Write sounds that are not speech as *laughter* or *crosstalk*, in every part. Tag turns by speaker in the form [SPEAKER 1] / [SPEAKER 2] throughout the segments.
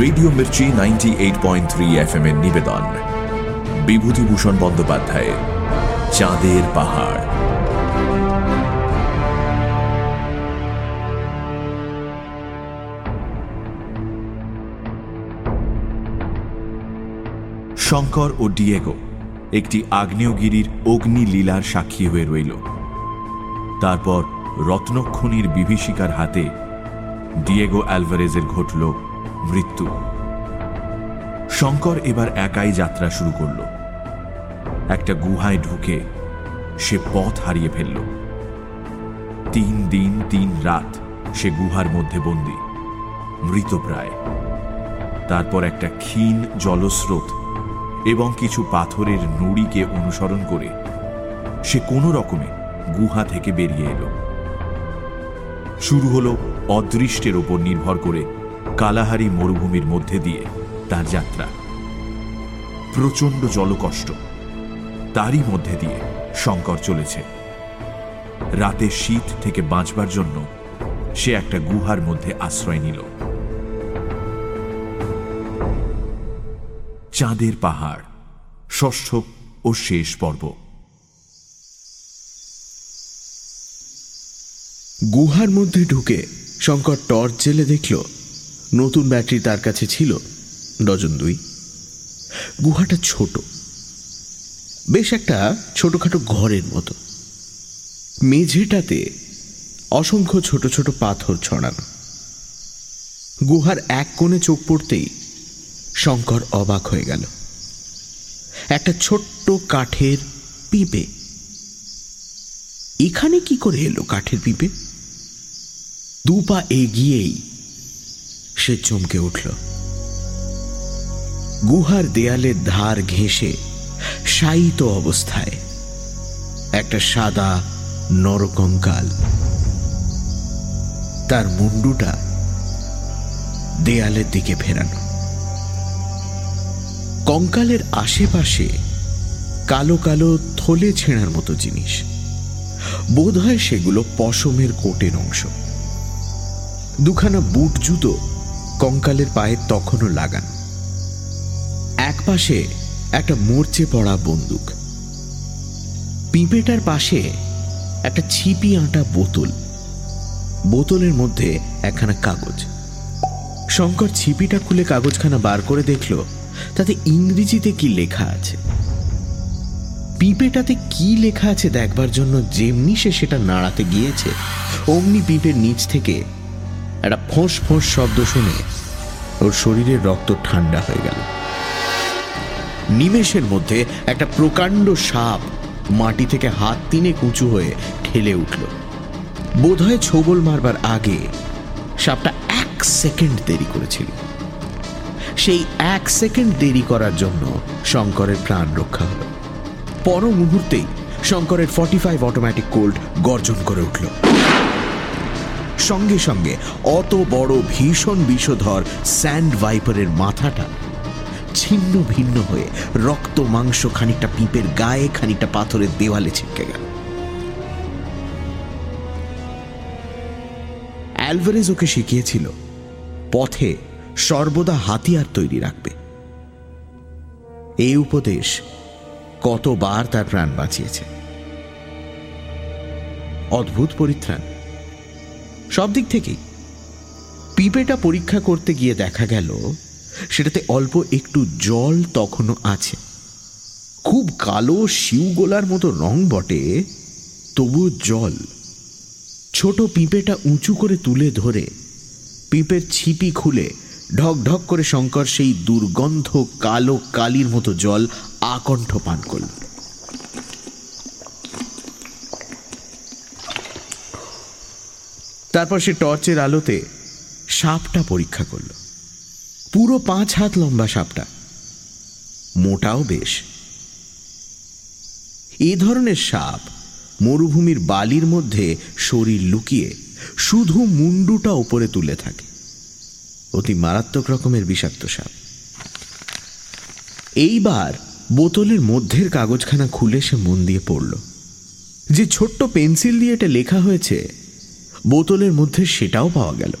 [SPEAKER 1] Radio Mirchi ninety eight point three F এর নিবেদন। বিভূতিভূষণ বন্দ্যোপাধ্যায়ের চাঁদের পাহাড়। শঙ্কর ও ডিয়েগো একটি আগ্নেয়গিরির অগ্নি লীলার সাক্ষী হয়ে রইল। তারপর রত্নক্ষণীর বিভীষিকার হাতে ডিয়েগো অ্যালভারেজের ঘটল মৃত্যু। শঙ্কর এবার একাই যাত্রা শুরু করল। একটা গুহায় ঢুকে সে পথ হারিয়ে ফেলল। তিন দিন, তিন রাত সে গুহার মধ্যে বন্দী মৃতপ্রায় তারপর একটা ক্ষীণ জলস্রোত এবং কিছু পাথরের নুড়িকে অনুসরণ করে সে কোনো রকমে গুহা থেকে বেরিয়ে এলো। শুরু হলো অদৃষ্টের ওপর নির্ভর করে কালাহারি মরুভূমির মধ্যে দিয়ে তার যাত্রা। প্রচণ্ড জলকষ্ট, তারই মধ্যে দিয়ে শঙ্কর চলেছে। রাতে শীত থেকে বাঁচবার জন্য সে একটা গুহার মধ্যে আশ্রয় নিল। চাঁদের পাহাড়, ষষ্ঠ ও শেষ পর্ব।
[SPEAKER 2] গুহার মধ্যে ঢুকে শঙ্কর টর্চ জেলে দেখল নতুন ব্যাটারি তার কাছে ছিল, ডজন দুই। গুহাটা ছোট। বেশ একটা ছোটখাটো ঘরের মতো। মেঝেটাতে অসংখ্য ছোট ছোট পাথর ছড়ানো। গুহার এক কোণে চোখ পড়তেই শঙ্কর অবাক হয়ে গেল। একটা ছোট্ট কাঠের পিঁপে। এখানে কি করে এলো কাঠের পিঁপে? দু পা এগিয়েই সে চমকে উঠল। গুহার দেয়ালের ধার ঘেঁষে শায়িত অবস্থায় একটা সাদা নরকঙ্কাল। তার মুন্ডুটা দেয়ালের দিকে ফেরানো। কঙ্কালের আশেপাশে কালো কালো থলে ছেঁড়ার মতো জিনিস। বোধ হয় সেগুলো পশমের কোটের অংশ। দুখানা বুট জুতো কঙ্কালের পায়ে তখনও লাগান। এক পাশে একটা মরচে পড়া বন্দুক। পিঁপেটার পাশে একটা ছিপি আঁটা বোতল। বোতলের মধ্যে একখানা কাগজ। শঙ্কর ছিপিটা খুলে কাগজখানা বার করে দেখল, তাতে ইংরেজিতে কি লেখা আছে। পিঁপেটাতে কি লেখা আছে দেখবার জন্য যেমনি সে সেটা নাড়াতে গিয়েছে, অমনি পিঁপের নিচ থেকে একটা ফোঁস ফোঁস শব্দ শুনে ওর শরীরের রক্ত ঠান্ডা হয়ে গেল। নিমেষের মধ্যে একটা প্রকাণ্ড সাপ মাটি থেকে হাত তিনে কুঁচু হয়ে ঠেলে উঠল। বোধহয় ছোবল মারবার আগে সাপটা এক সেকেন্ড দেরি করেছিল। সেই এক সেকেন্ড দেরি করার জন্য শঙ্করের প্রাণ রক্ষা হল। পর মুহূর্তেই শঙ্করের ফর্টি ফাইভ অটোমেটিক কোল্ড গর্জন করে উঠল। সঙ্গে সঙ্গে অত বড় ভীষণ বিষধর স্যান্ড ভাইপারের মাথাটা ছিন্ন ভিন্ন হয়ে রক্ত মাংস খানিকটা পিঁপের গায়ে খানিকটা পাথরের দেওয়ালে ছিটকে গেল। অ্যালভারেজ ওকে শিখিয়েছিল, পথে সর্বদা হাতিয়ার তৈরি রাখবে। এই উপদেশ কতবার তার প্রাণ বাঁচিয়েছে। অদ্ভুত পরিত্রাণ। সব দিক থেকেই। পিঁপেটা পরীক্ষা করতে গিয়ে দেখা গেল, সেটাতে অল্প একটু জল তখনও আছে। খুব কালো শিউগোলার মতো রং বটে তবু জল। ছোট পিঁপেটা উঁচু করে তুলে ধরে পিঁপের ছিপি খুলে ঢক ঢক করে শঙ্কর সেই দুর্গন্ধ কালো কালির মতো জল আকণ্ঠ পান করল। তারপর সে টর্চের আলোতে সাপটা পরীক্ষা করল। পুরো পাঁচ হাত লম্বা সাপটা। মোটাও বেশ। এ ধরনের সাপ মরুভূমির বালির মধ্যে শরীর লুকিয়ে শুধু মুন্ডুটা উপরে তুলে থাকে। অতি মারাত্মক রকমের বিষাক্ত সাপ। এইবার বোতলের মধ্যের কাগজখানা খুলে সে মন দিয়ে পড়ল। যে ছোট্ট পেন্সিল দিয়ে এটা লেখা হয়েছে বোতলের মধ্যে সেটাও পাওয়া গেল।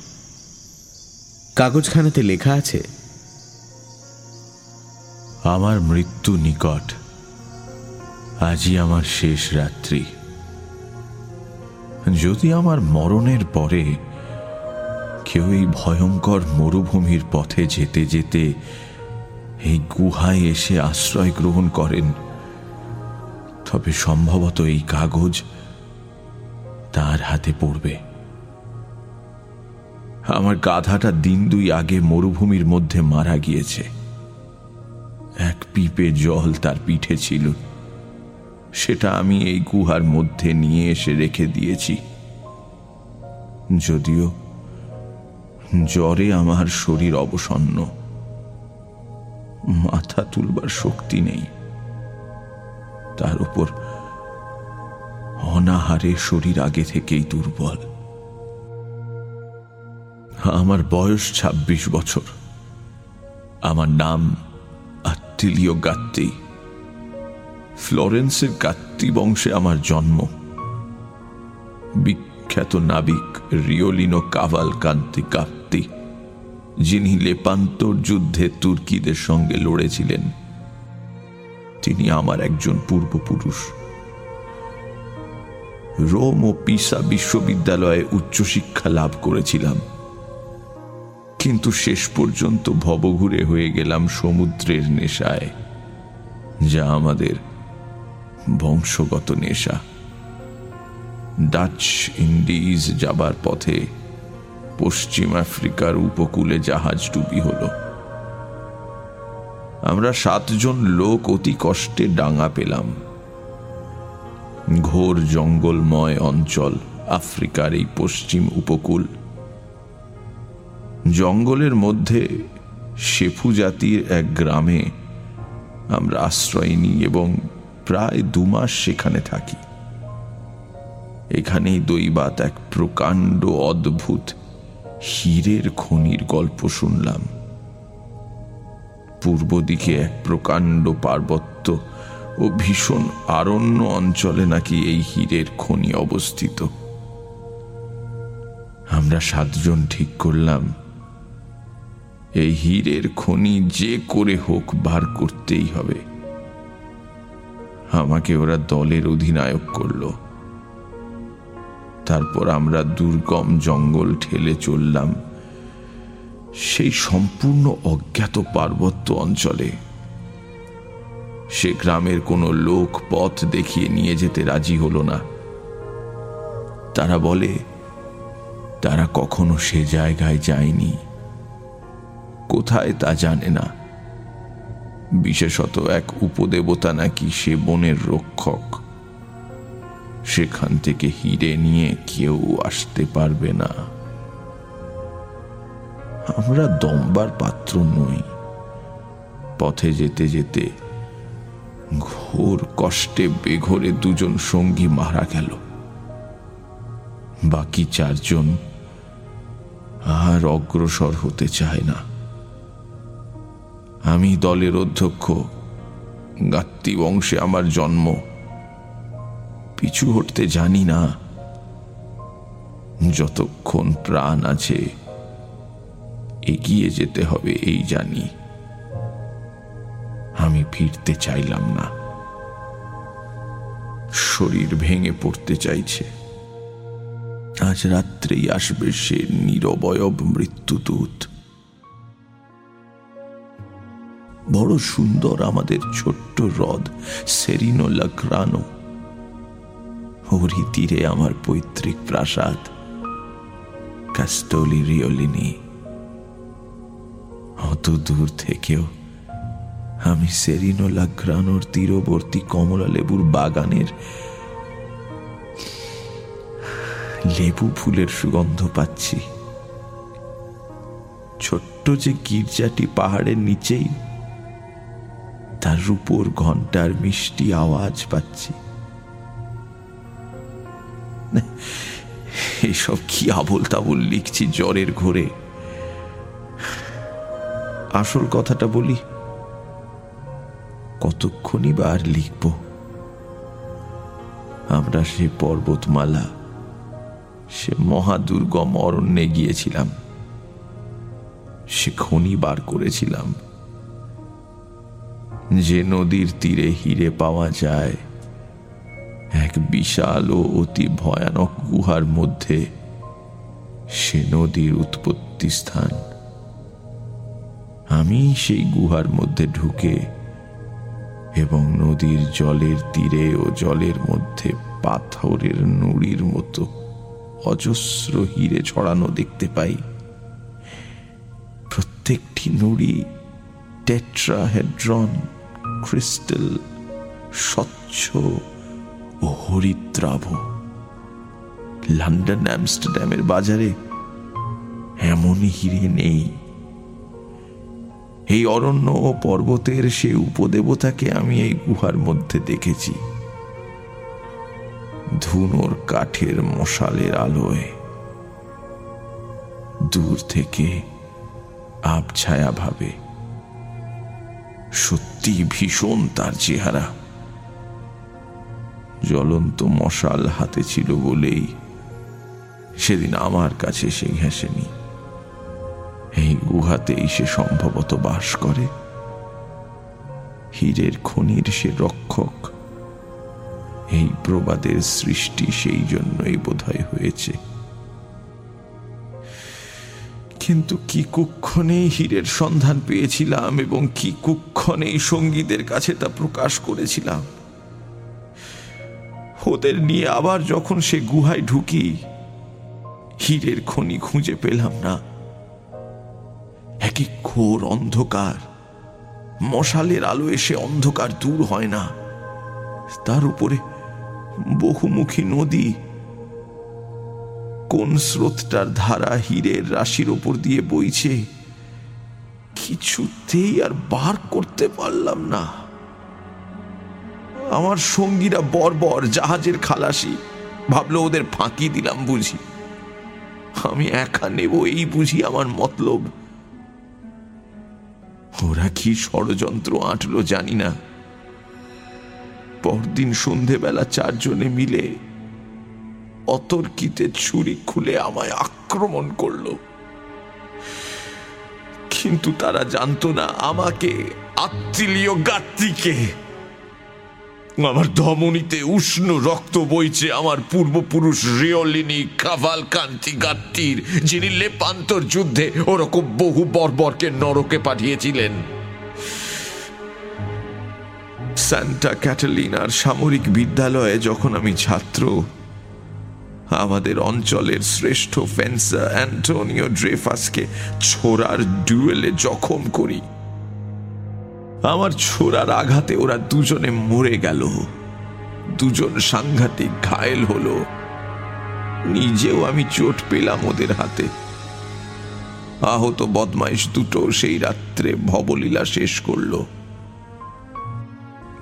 [SPEAKER 2] কাগজখানাতে লেখা আছে,
[SPEAKER 1] আমার মৃত্যু নিকট, আজই আমার শেষ রাত্রি। যদি আমার মরণের পরে কেউ এই ভয়ঙ্কর মরুভূমির পথে যেতে যেতে এই গুহায় এসে আশ্রয় গ্রহণ করেন, তবে সম্ভবত এই কাগজ তার হাতে পড়বে। আমার গাধাটা দিন দুই আগে মরুভূমির মধ্যে মারা গিয়েছে। এক পিপে জল তার পিঠে ছিল। সেটা আমি এই গুহার মধ্যে নিয়ে এসে রেখে দিয়েছি। যদিও জ্বরে আমার শরীর অবসন্ন, মাথা তুলবার শক্তি নেই। তার উপর অনাহারে শরীর আগে থেকেই দুর্বল। আমার বয়স ২৬ বছর। আমার নাম আত্মিলীয় গাত্তি। ফ্লোরেন্সের গাত্তি বংশে আমার জন্ম। বিখ্যাত নাবিক রিওলিনো কাভাল কান্তি কাপ্তি যিনি লেপান্তর যুদ্ধে তুর্কিদের সঙ্গে লড়েছিলেন। তিনি আমার একজন পূর্বপুরুষ। রোম ও পিসা বিশ্ববিদ্যালয়ে উচ্চশিক্ষা লাভ করেছিলাম। কিন্তু শেষ পর্যন্ত ভবঘুরে হয়ে গেলাম সমুদ্রের নেশায়, যা আমাদের বংশগত নেশা। ডাচ ইন্ডিজ যাবার পথে পশ্চিম আফ্রিকার উপকূলে জাহাজ ডুবি হল। আমরা সাতজন লোক অতি কষ্টে ডাঙা পেলাম। ঘোর জঙ্গলময় অঞ্চল, আফ্রিকার এই পশ্চিম উপকূল জঙ্গলের মধ্যে শেফু জাতির এক গ্রামে আমরা আশ্রয় নিই এবং প্রায় দু মাস সেখানে থাকি। এখানেই দৈবাত এক প্রকাণ্ড অদ্ভুত হীরের খনির গল্প শুনলাম। পূর্ব দিকে এক প্রকাণ্ড পার্বত্য ও ভীষণ আরণ্য অঞ্চলে নাকি এই হীরের খনি অবস্থিত। আমরা সাতজন ঠিক করলাম এই হীরের খনি যে করে হোক বার করতেই হবে। আমাকে ওরা দলের অধিনায়ক করল। তারপর আমরা দুর্গম জঙ্গল ঠেলে চললাম সেই সম্পূর্ণ অজ্ঞাত পার্বত্য অঞ্চলে। সে গ্রামের কোনো লোক পথ দেখিয়ে নিয়ে যেতে রাজি হল না। তারা বলে, তারা কখনো সে জায়গায় যায়নি। কোথায় তা জানে না। বিশেষত এক উপদেবতা নাকি সে বনের রক্ষক। সেখান থেকে হিরে নিয়ে কেউ আসতে পারবে না। আমরা দম্বার পাত্র নই। পথে যেতে যেতে ঘোর কষ্টে বেঘরে দুজন সঙ্গী মারা গেল। বাকি চারজন আর অগ্রসর হতে চায় না। আমি দলের অধ্যক্ষ। গাত্তি বংশে আমার জন্ম। পিছু হটতে জানি না যতক্ষণ প্রাণ আছে। এগিয়ে যেতে হবে এই জানি। আমি ফিরতে চাইলাম না। শরীর ভেঙে পড়তে চাইছে। আজ রাত্রেই আসবে সে নিরবয়ব মৃত্যুদূত। বড় সুন্দর আমাদের ছোট্ট হ্রদ সেরিনো লাগ্রানো ওরই তীরে আমার পৈতৃক প্রাসাদ কাস্টলি রিওলিনি। অত দূর থেকেও আমি সেরিনো লাগ্রানোর তীরবর্তী কমলা লেবুর বাগানের লেবু ফুলের সুগন্ধ পাচ্ছি। ছোট্ট যে গির্জাটি পাহাড়ের নিচেই তার রূপোর ঘণ্টার মিষ্টি আওয়াজ পাচ্ছি। এসব কি আবল তাবল লিখছি জ্বরের ঘোরে? আসল কথাটা বলি, কতক্ষণই বা আর লিখব? আমরা সে পর্বতমালা, সে মহাদুর্গম অরণ্যে গিয়েছিলাম। সে খনি বার করেছিলাম। যে নদীর তীরে হিরে পাওয়া যায়, এক বিশাল ও অতি ভয়ানক গুহার মধ্যে সে নদীর উৎপত্তি স্থান। আমি সেই গুহার মধ্যে ঢুকে এবং নদীর জলের তীরে ও জলের মধ্যে পাথরের নুড়ির মতো অজস্র হিরে ছড়ানো দেখতে পাই। প্রত্যেকটি নুড়ি টেট্রাহেড্রন ক্রিস্টাল স্বচ্ছ ও হরিদ্রাভ। লন্ডন অ্যামস্টারডামের বাজারে এমনই হিরে নেই। এই অরণ্য ও পর্বতের সে উপদেবতাকে আমি এই গুহার মধ্যে দেখেছি। ধুনোর কাঠের মশালের আলোয়। দূর থেকে আবছায়া ভাবে সত্যি ভীষণ তার চেহারা। জ্বলন্ত মশাল হাতে ছিল বলেই সেদিন আমার কাছে সে ঘেঁষেনি। এই গুহাতেই সে সম্ভবত বাস করে। হীরের খনির সে রক্ষক। এই প্রবাদের সৃষ্টি সেই জন্যই বোধহয় হয়েছে। কিন্তু কি কুক্ষণেই হীরের সন্ধান পেয়েছিলাম এবং কি কুক্ষণেই সঙ্গীদের কাছে তা প্রকাশ করেছিলাম। ওদের নিয়ে আবার যখন সে গুহায় ঢুকি, হীরের খনি খুঁজে পেলাম না। একই ঘোর অন্ধকার। মশালের আলো এসে অন্ধকার দূর হয় না। তার উপরে বহুমুখী নদী কোন স্রোতটার ধারা হীরের রাশির ওপর দিয়ে বইছে? কিছুতেই আর বার করতে পারলাম না। আমার সঙ্গীরা বর্বর জাহাজের খালাসি। ভাবলো ওদের ফাঁকি দিলাম বুঝি। আমি একা নেব এই বুঝি আমার মতলব। ওরা কি ষড়যন্ত্র আঁটলো জানি না। পরদিন সন্ধেবেলা চারজনে মিলে অতর্কিতে ছুরি খুলে আমায় আক্রমণ করল। কিন্তু তারা জানতো না আমাকে আত্মিলীয় গাত্রীকে। আমার ধমনীতে উষ্ণ রক্ত বইছে আমার পূর্বপুরুষ রিওলিনি কাভাল কান্তি গাত্তির যিনি লেপান্তর যুদ্ধে ওরকম বহু বর্বরকে নরকে পাঠিয়েছিলেন। সান্টা ক্যাটালিনার সামরিক বিদ্যালয়ে যখন আমি ছাত্র আমাদের অঞ্চলের শ্রেষ্ঠ ফেন্সার অ্যান্টোনিও ড্রেফাসকে ছোড়ার ডুয়েলে জখম করি। আমার ছোড়ার আঘাতে ওরা দুজনে মরে গেল। দুজন সাংঘাতিক ঘায়েল হলো। নিজেও আমি চোট পেলাম ওদের হাতে। আহত বদমাইশ দুটো সেই রাত্রে ভবলীলা শেষ করল।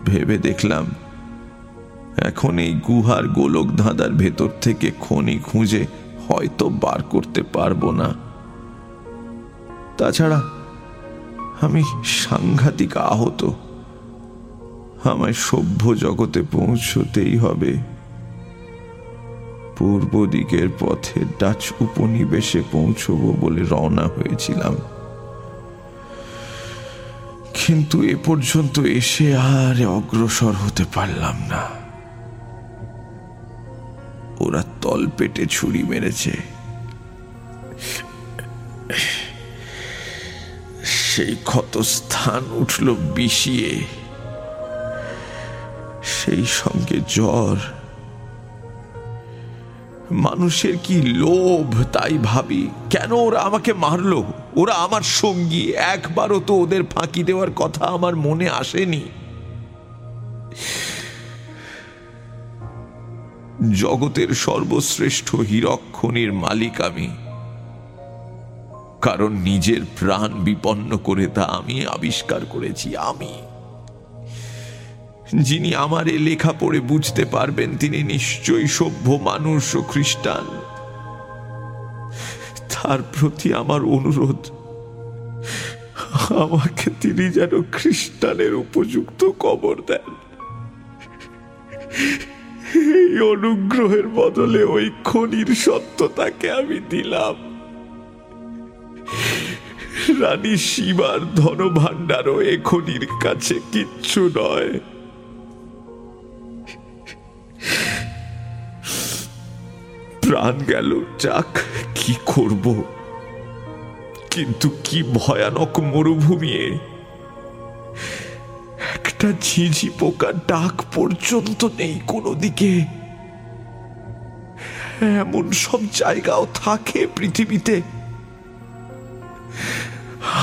[SPEAKER 1] ভেবে দেখলাম এখন এই গুহার গোলক ধাঁধার ভেতর থেকে খনি খুঁজে হয়তো বার করতে পারব না। তাছাড়া আমি সাংঘাতিক আহত। আমায় সভ্য জগতে পৌঁছতেই হবে। পূর্ব দিকের পথে ডাচ উপনিবেশে পৌঁছব বলে রওনা হয়েছিলাম। কিন্তু এ পর্যন্ত এসে আর অগ্রসর হতে পারলাম না। ওরা তল পেটে ছুরি মেরেছে। সেই ক্ষত স্থান উঠল বিষিয়ে। সেই সঙ্গে জ্বর। মানুষের কি লোভ, তাই ভাবি, কেন ওরা আমাকে মারলো? ওরা আমার সঙ্গী, একবারও তো ওদের ফাঁকি দেওয়ার কথা আমার মনে আসেনি। জগতের সর্বশ্রেষ্ঠ হীরক্ষণীর মালিক আমি। কারণ নিজের প্রাণ বিপন্ন করে তা আমি আবিষ্কার করেছি, আমি। যিনি আমার এ লেখা পড়ে বুঝতে পারবেন, তিনি নিশ্চয়ই সভ্য মানুষ ও খ্রিস্টান। তার প্রতি আমার অনুরোধ, আমাকে তিনি যেন খ্রিস্টানের উপযুক্ত কবর দেন। এই অনুগ্রহের বদলে ওই খনির সত্যতাকে আমি দিলাম। রানী শিবার ধন ভাণ্ডারও এ খনির কাছে কিচ্ছু নয়। প্রাণ গেল, যাক, কি করব? কিন্তু কি ভয়ানক মরুভূমি। একটা ঝিঝি পোকার ডাক পর্যন্ত নেই কোনো দিকে। এমন সব জায়গাও থাকে পৃথিবীতে।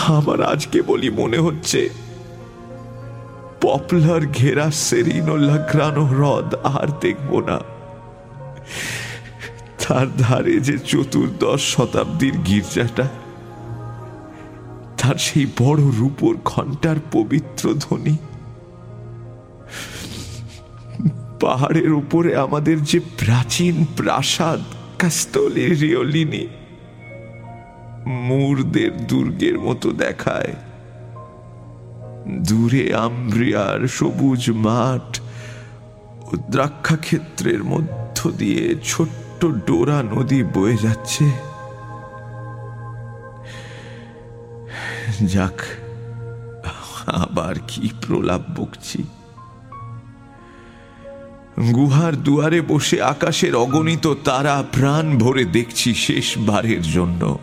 [SPEAKER 1] আমার আজকে বলি মনে হচ্ছে, পপুলার ঘেরা সেরিনো লাগ্রানো হ্রদ আর দেখব না। তার ধারে যে চতুর্দশ শতাব্দীর গির্জাটা তার সেই বড় রূপোর ঘণ্টার পবিত্র ধ্বনি। পাহাড়ের উপরে আমাদের যে প্রাচীন প্রাসাদ, কাস্তলে রিওলিনি, মুরদের দুর্গের মতো দেখায়। দূরে আম্ব্রিয়ার সবুজ মাঠ ও দ্রাক্ষাক্ষেত্রের মধ্য দিয়ে ছোট্ট ডোরা নদী বয়ে যাচ্ছে। যাক, আবার কি প্রলাপ বকছি। গুহার দুয়ারে বসে আকাশের অগণিত তারা প্রাণ ভরে দেখছি শেষবারের জন্য।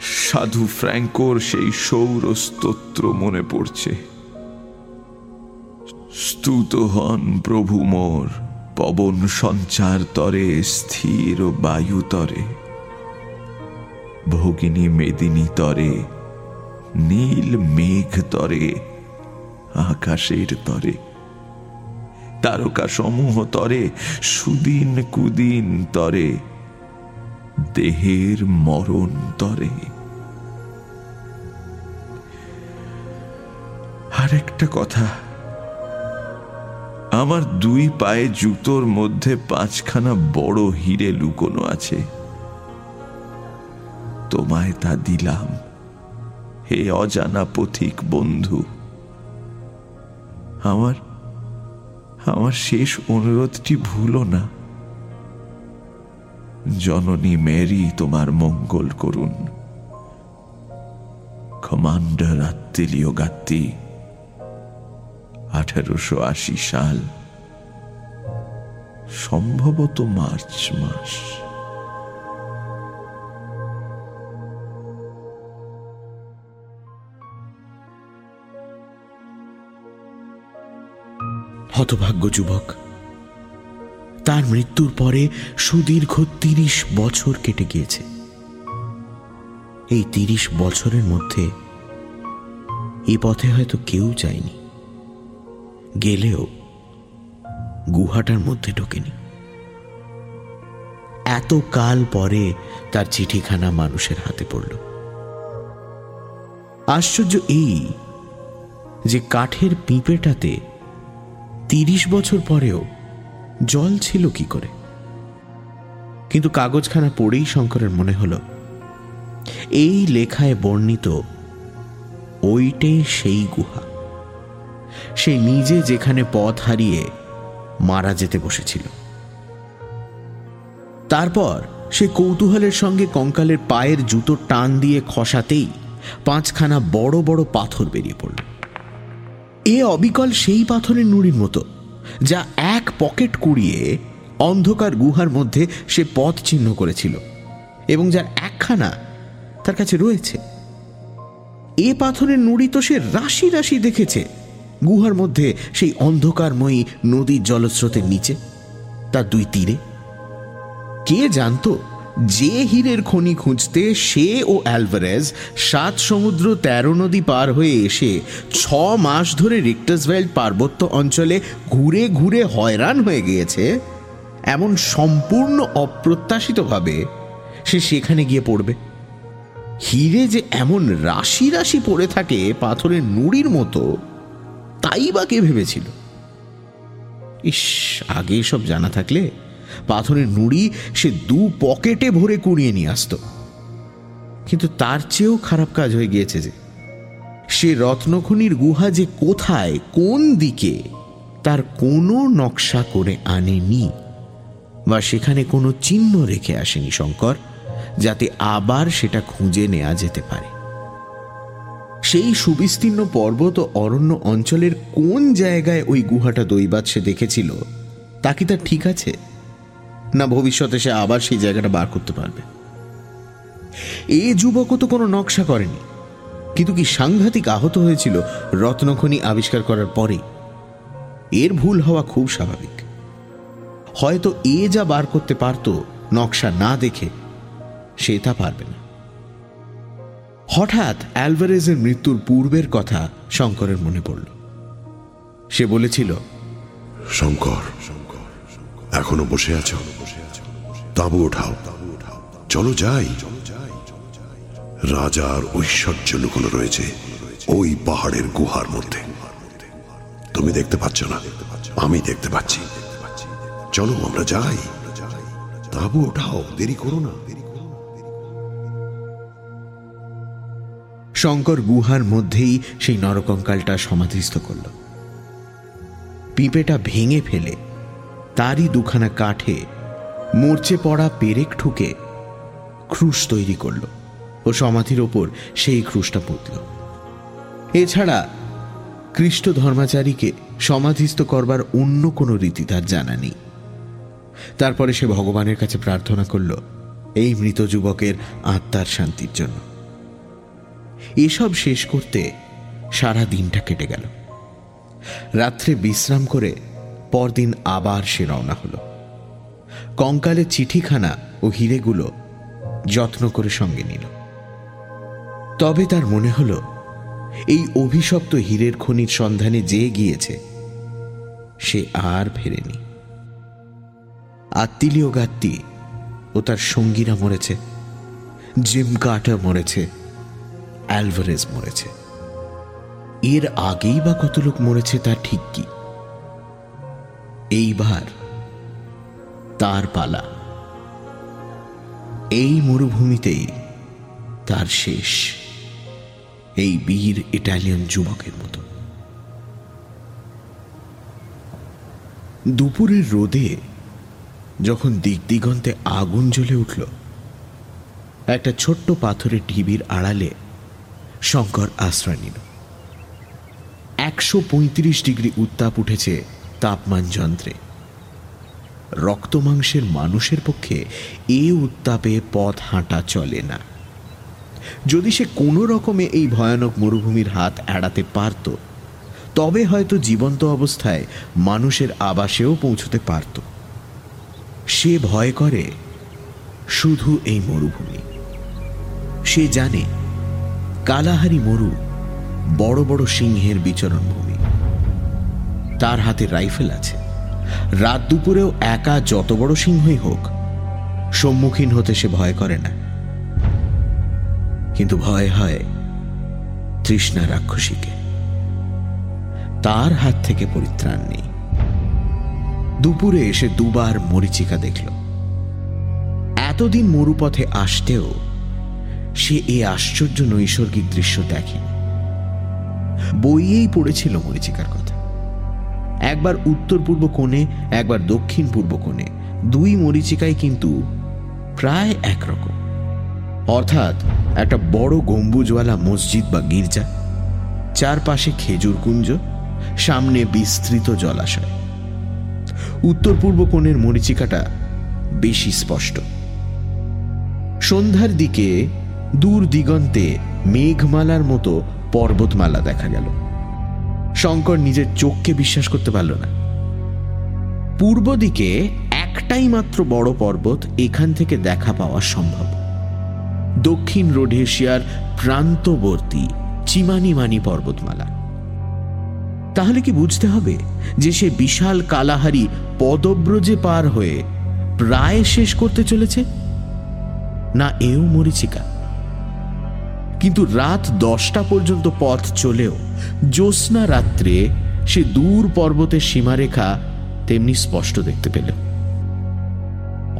[SPEAKER 1] সাধু ফ্র্যাঙ্কোর সেই সৌর স্তোত্র মনে পড়ছে। স্তুত হন প্রভু মোর, পবন সঞ্চার তরে, স্থির বায়ু তরে। ভগিনী মেদিনী তরে, নীল মেঘ তরে, আকাশের তরে তারকা সমূহ তরে, সুদিন কুদিন তরে, দেহের মরণ তরে। আর একটা কথা, আমার দুই পায়ে জুতোর মধ্যে পাঁচখানা বড় হিরে লুকোনো আছে। তোমায় তা দিলাম। হে অজানা পথিক বন্ধু, আমার আমার শেষ অনুরোধটি ভুলো না। জননী মেরি তোমার মঙ্গল করুন। কমান্ডার আত্মিলীয় গাত্তি, আঠারোশো আশি সাল, সম্ভবত মার্চ মাস।
[SPEAKER 2] হতভাগ্য যুবক। তার মৃত্যুর পরে সুদীর্ঘ তিরিশ বছর কেটে গিয়েছে। এই তিরিশ বছরের মধ্যে এ পথে হয়তো কেউ যায়নি। গেলেও গুহাটার মধ্যে ঢোকেনি। এত কাল পরে তার চিঠিখানা মানুষের হাতে পড়ল। আশ্চর্য এই যে কাঠের পিঁপেটাতে তিরিশ বছর পরেও জল ছিল কি করে? কিন্তু কাগজখানা পড়েই শঙ্করের মনে হল, এই লেখায় বর্ণিত ওইটাই সেই গুহা। সে নিজে যেখানে পথ হারিয়ে মারা যেতে বসেছিল। তারপর সে কৌতূহলের সঙ্গে কঙ্কালের পায়ের জুতো টান দিয়ে খসাতেই পাঁচখানা বড় বড় পাথর বেরিয়ে পড়ল। এ অবিকল সেই পাথরের নুড়ির মতো, যা এক পকেট কুড়িয়ে অন্ধকার গুহার মধ্যে সে পথ চিহ্ন করেছিল এবং যার একখানা তার কাছে রয়েছে। এ পাথরের নুড়ি তো সে রাশি রাশি দেখেছে, গুহার মধ্যে সেই অন্ধকারময়ী নদীর জলস্রোতের নিচে, তার দুই তীরে। কে জানতো যে হীরের খনি খুঁজতে সে ও অ্যালভারেজ সাত সমুদ্র তেরো নদী পার হয়ে এসে ছ মাস ধরে রিক্টাসভেল্ড পার্বত্য অঞ্চলে ঘুরে ঘুরে হয়রান হয়ে গিয়েছে, এমন সম্পূর্ণ অপ্রত্যাশিতভাবে সে সেখানে গিয়ে পড়বে। হিরে যে এমন রাশি রাশি পড়ে থাকে পাথরের নুড়ির মতো, তাই বা কে ভেবেছিল? ইস, আগে সব জানা থাকলে পাথরের নুড়ি সে দু পকেটে ভরে কুড়িয়ে নিয়ে আসত। কিন্তু তার চেয়েও খারাপ কাজ হয়ে গিয়েছে যে, সে রত্নখনির গুহা যে কোথায়, কোন দিকে, তার কোনো নকশা করে আনেনি বা সেখানে কোনো চিহ্ন রেখে আসেনি শঙ্কর, যাতে আবার সেটা খুঁজে নেওয়া যেতে পারে। সেই সুবিস্তীর্ণ পর্বত অরণ্য অঞ্চলের কোন জায়গায় ওই গুহাটা দৈবাত সে দেখেছিল, তা কি তার ঠিক আছে? না ভবিষ্যতে সে আবার সেই জায়গাটা বার করতে পারবে। এ যুবকও তো কোনো নকশা করেনি। কিন্তু কি সাংঘাতিক আহত হয়েছিল রত্নখনি আবিষ্কার করার পরে এর ভুল হওয়া খুব স্বাভাবিক। হয়তো এ যা বার করতে পারত নকশা না দেখে, সে তা পারবে না। হঠাৎ অ্যালভারেজের মৃত্যুর পূর্বের কথা শঙ্করের মনে পড়ল। সে বলেছিল,
[SPEAKER 3] শঙ্কর এখনও বসে আছো? তাবু ওঠাও। চলো যাই। রাজার ঐশ্বর্য লুকোনো রয়েছে ওই পাহাড়ের গুহার মধ্যে। তুমি দেখতে পাচ্ছ না, আমি দেখতে পাচ্ছি। চলো আমরা যাই। তাবু ওঠাও, দেরি করো না।
[SPEAKER 2] শঙ্কর গুহার মধ্যেই সেই নরকঙ্কালটা সমাধিস্থ করল। পিঁপেটা ভেঙে ফেলে তারই দুখানা কাঠে মরচে পড়া পেরেক ঠুকে ক্রুশ তৈরি করল ও সমাধির ওপর সেই ক্রুশটা পুতল। এছাড়া খ্রিস্ট ধর্মাচারীকে সমাধিস্থ করবার অন্য কোনো রীতি তার জানা নেই। তারপরে সে ভগবানের কাছে প্রার্থনা করল এই মৃত যুবকের আত্মার শান্তির জন্য। এসব শেষ করতে সারা দিনটা কেটে গেল। রাত্রে বিশ্রাম করে পরদিন আবার সে রওনা হলো। কঙ্কালের চিঠিখানা ও হিরেগুলো যত্ন করে সঙ্গে নিল। তবে তার মনে হল, এই অভিশপ্ত হীরের খনির সন্ধানে যে গিয়েছে, সে আর ফেরেনি। আত্মিলীয় গাত্তি ও তার সঙ্গীরা মরেছে, জিম কার্টার মরেছে, অ্যালভারেজ মরেছে। এর আগেই বা কত লোক মরেছে তা ঠিক কি? এইবার তার পালা। এই মরুভূমিতেই তার শেষ। এই বীর ইটালিয়ান যুবকের মতো। দুপুরের রোদে যখন দিক দিগন্তে আগুন জ্বলে উঠল, একটা ছোট্ট পাথরের ঢিবির আড়ালে শঙ্কর আশ্রয় নিল। একশো পঁয়ত্রিশ ডিগ্রি উত্তাপ উঠেছে তাপমান যন্ত্রে। রক্ত মাংসের মানুষের পক্ষে এ উত্তাপে পথ হাঁটা চলে না। যদি সে কোনো রকমে এই ভয়ানক মরুভূমির হাত এড়াতে পারত, তবে হয়তো জীবন্ত অবস্থায় মানুষের আবাসেও পৌঁছতে পারত। সে ভয় করে শুধু এই মরুভূমি। সে জানে কালাহারি মরু বড় বড় সিংহের বিচরণ ভূমি তার হাতে রাইফেল আছে। রাত দুপুরেও একা যত বড় সিংহই হোক, সম্মুখীন হতে সে ভয় করে না। কিন্তু ভয় হয় তৃষ্ণা রাক্ষসীকে। তার হাত থেকে পরিত্রাণ নেই। দুপুরে এসে দুবার মরিচিকা দেখল। এতদিন মরুপথে আসতেও সে এ আশ্চর্য নৈসর্গিক দৃশ্য দেখেনি। বইয়েই পড়েছিল মরিচিকার কথা। একবার উত্তর পূর্ব কোণে, একবার দক্ষিণ পূর্ব কোণে। দুই মরিচিকায় কিন্তু প্রায় একরকম। অর্থাৎ একটা বড় গম্বুজওয়ালা মসজিদ বা গির্জা, চারপাশে খেজুর কুঞ্জ, সামনে বিস্তৃত জলাশয়। উত্তর পূর্ব কোণের মরিচিকাটা বেশি স্পষ্ট। সন্ধ্যার দিকে দূর দিগন্তে মেঘমালার মতো পর্বতমালা দেখা গেল। শঙ্কর নিজের চোখকে বিশ্বাস করতে পারল না। পূর্ব দিকে একটাই মাত্র বড় পর্বত এখান থেকে দেখা পাওয়া সম্ভব। দক্ষিণ রোডেশিয়ার প্রান্তবর্তী চিমানিমানি পর্বতমালা। তাহলে কি বুঝতে হবে যে সে বিশাল কালাহারি পদব্রজে পার হয়ে প্রায় শেষ করতে চলেছে? না এও মরিচিকা? কিন্তু রাত দশটা পর্যন্ত পথ চলেও জ্যোৎস্না রাত্রে সে দূর পর্বতের সীমারেখা তেমনি স্পষ্ট দেখতে পেল।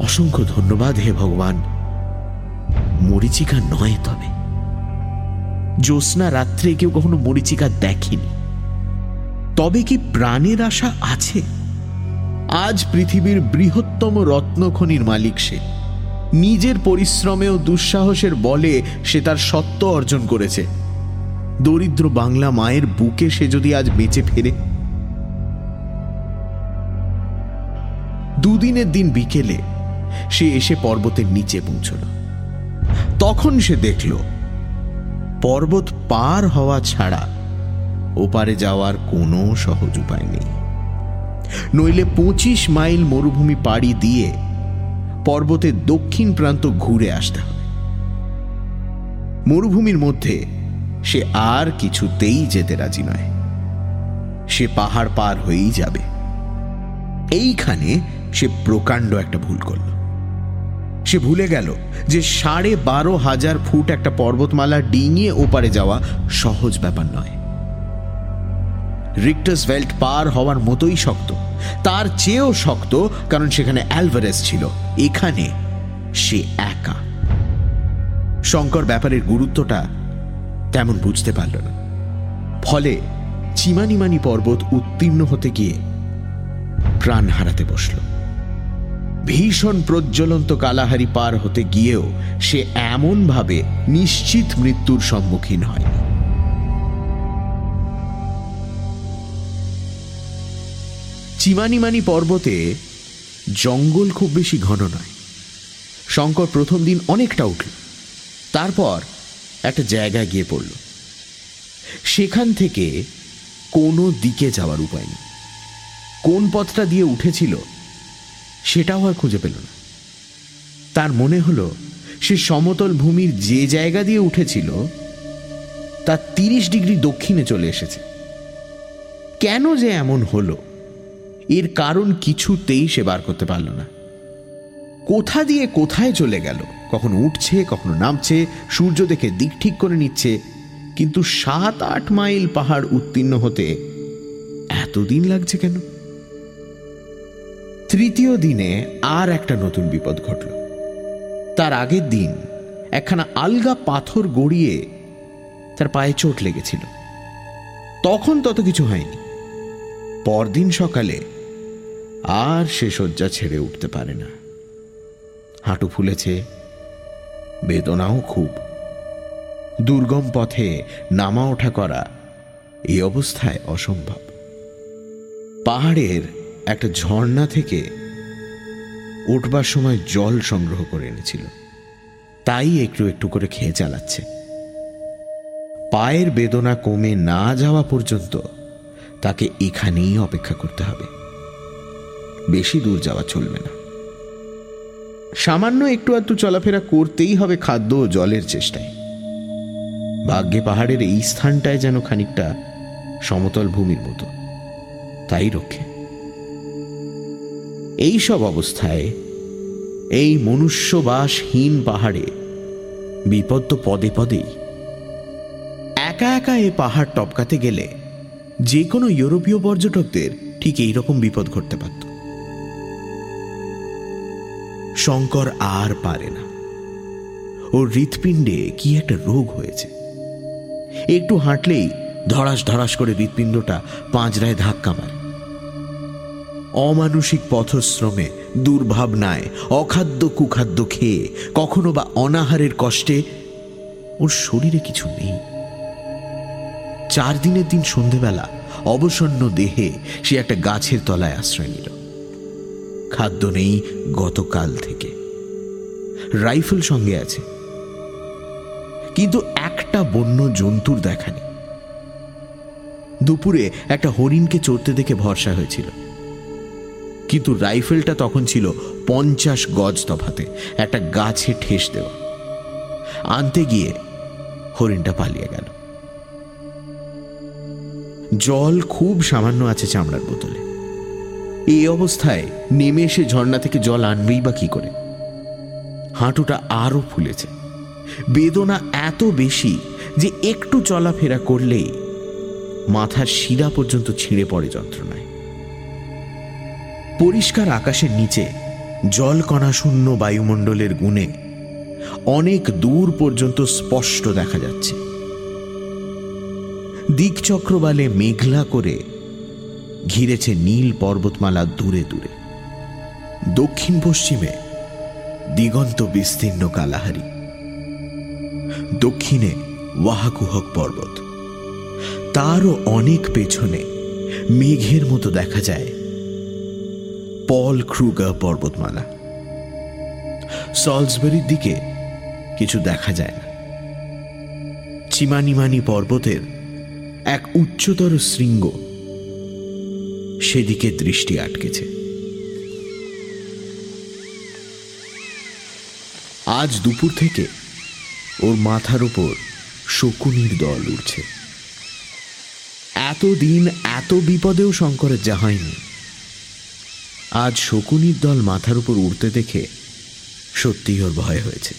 [SPEAKER 2] অসংখ্য ধন্যবাদ হে ভগবান। মরিচিকা নয় তবে। জ্যোৎস্না রাত্রে কেউ কখনো মরিচিকা দেখেনি। তবে কি প্রাণের আশা আছে? আজ পৃথিবীর বৃহত্তম রত্নখনির মালিক সে। নিজের পরিশ্রমে ও দুঃসাহসের বলে সে তার সত্য অর্জন করেছে। দরিদ্র বাংলা মায়ের বুকে সে যদি আজ বেঁচে ফেরে। দুদিনের দিন বিকেলে সে এসে পর্বতের নিচে পৌঁছল। তখন সে দেখল, পর্বত পার হওয়া ছাড়া ওপারে যাওয়ার কোনো সহজ উপায় নেই। নইলে পঁচিশ মাইল মরুভূমি পাড়ি দিয়ে পর্বতের দক্ষিণ প্রান্ত ঘুরে আসতে হবে। মরুভূমির মধ্যে সে আর কিছুতেই যেতে রাজি নয়। সে পাহাড় পার হয়েই যাবে। এইখানে সে প্রকাণ্ড একটা ভুল করল। সে ভুলে গেল যে সাড়ে বারো হাজার ফুট একটা পর্বতমালা ডিঙিয়ে ওপারে যাওয়া সহজ ব্যাপার নয়। রিক্টাস ভেল্ট পার হওয়ার মতোই শক্ত। তার চেয়েও শক্ত কারণ সেখানে অ্যালভারেস ছিল। এখানে সে একা। শঙ্কর ব্যাপারের গুরুত্বটা তেমন বুঝতে পারল না। ফলে চিমানিমানি পর্বত উত্তীর্ণ হতে গিয়ে প্রাণ হারাতে বসল। ভীষণ প্রজ্বলন্ত কালাহারি পার হতে গিয়েও সে এমনভাবে নিশ্চিত মৃত্যুর সম্মুখীন হয়নি। চিমানিমানি পর্বতে জঙ্গল খুব বেশি ঘন নয়। শঙ্কর প্রথম দিন অনেকটা উঠল, তারপর একটা জায়গায় গিয়ে পড়ল। সেখান থেকে কোনো দিকে যাওয়ার উপায় নেই। কোন পথটা দিয়ে উঠেছিল সেটাও আর খুঁজে পেল না। তার মনে হলো, সে সমতল ভূমির যে জায়গা দিয়ে উঠেছিল তার তিরিশ ডিগ্রি দক্ষিণে চলে এসেছে। কেন যে এমন হলো? এর কারণ কিছুতেই সে বার করতে পারল না। কোথা দিয়ে কোথায় চলে গেল? কখনো উঠছে, কখনো নামছে, সূর্য দেখে দিক ঠিক করে নিচ্ছে, কিন্তু সাত আট মাইল পাহাড় উত্তীর্ণ হতে এতদিন লাগছে কেন? তৃতীয় দিনে আর একটা নতুন বিপদ ঘটল। তার আগের দিন একখানা আলগা পাথর গড়িয়ে তার পায়ে চোট লেগেছিল। তখন তত কিছু হয়নি। পরদিন সকালে আর সে শয্যা ছেড়ে উঠতে পারে না। হাঁটু ফুলেছে, বেদনাও খুব। দুর্গম পথে নামা ওঠা করা এই অবস্থায় অসম্ভব। পাহাড়ের একটা ঝর্ণা থেকে উঠবার সময় জল সংগ্রহ করে এনেছিল। তাই একটু একটু করে খেয়ে চালাচ্ছে। পায়ের বেদনা কমে না যাওয়া পর্যন্ত তাকে এখানেই অপেক্ষা করতে হবে। বেশি দূর যাওয়া চলবে না। সামান্য একটু আধটু চলাফেরা করতেই হবে খাদ্য ও জলের চেষ্টায়। ভাগ্যে পাহাড়ের এই স্থানটায় যেন খানিকটা সমতল ভূমির মতো। তাই রক্ষে। এই সব অবস্থায় এই মনুষ্যবাসহীন পাহাড়ে বিপদ তো পদে পদেই। একা একা এ পাহাড় টপকাতে গেলে যে কোনো ইউরোপীয় পর্যটকদের ঠিক এই রকম বিপদ ঘটতে পারত। শঙ্কর আর পারে না। ওর হৃৎপিণ্ডে কি একটা রোগ হয়েছে। একটু হাঁটলেই ধড়াস ধড়াস করে হৃৎপিণ্ডটা পাঁচরায় ধাক্কা মারে। অমানসিক পথশ্রমে, দুর্ভাবনায়, অখাদ্য কুখাদ্য খেয়ে, কখনো বা অনাহারের কষ্টে ওর শরীরে কিছু নেই। চার দিনের দিন সন্ধেবেলা অবসন্ন দেহে সে একটা গাছের তলায় আশ্রয় নিল। খাদ্য নেই গতকাল থেকে। রাইফেল সঙ্গে আছে। কিন্তু একটা বন্য জন্তুর দেখা নেই। দুপুরে একটা হরিণকে চড়তে দেখে ভরসা হয়েছিল। কিন্তু রাইফেলটা তখন ছিল পঞ্চাশ গজ তফাতে, একটা গাছে ঠেস দেওয়া। আনতে গিয়ে হরিণটা পালিয়ে গেল। জল খুব সামান্য আছে চামড়ার বোতলে। এই অবস্থায় নেমে এসে ঝর্ণা থেকে জল আনবেই বা কি করে? হাঁটুটা আরও ফুলেছে। বেদনা এত বেশি যে একটু চলাফেরা করলেই মাথার শিরা পর্যন্ত ছিঁড়ে পড়ে যন্ত্রণায়। পরিষ্কার আকাশের নিচে জলকণা শূন্য বায়ুমণ্ডলের গুণে অনেক দূর পর্যন্ত স্পষ্ট দেখা যাচ্ছে। দিকচক্রবালে মেঘলা করে ঘিরেছে নীল পর্বতমালা দূরে দূরে। দক্ষিণ পশ্চিমে দিগন্ত বিস্তীর্ণ কালাহারি। দক্ষিণে ওয়াহাকুহক পর্বত। তারও অনেক পেছনে মেঘের মতো দেখা যায় পল ক্রুগার পর্বতমালা। সলসবেরির দিকে কিছু দেখা যায় না। চিমানিমানি পর্বতের এক উচ্চতর শৃঙ্গ সেদিকে দৃষ্টি আটকেছে। আজ দুপুর থেকে ওর মাথার উপর শকুনির দল উঠছে এতদিন এত বিপদেও শঙ্করের যা হয়নি। আজ শকুনির দল মাথার উপর উড়তে দেখে সত্যিই ওর ভয় হয়েছে।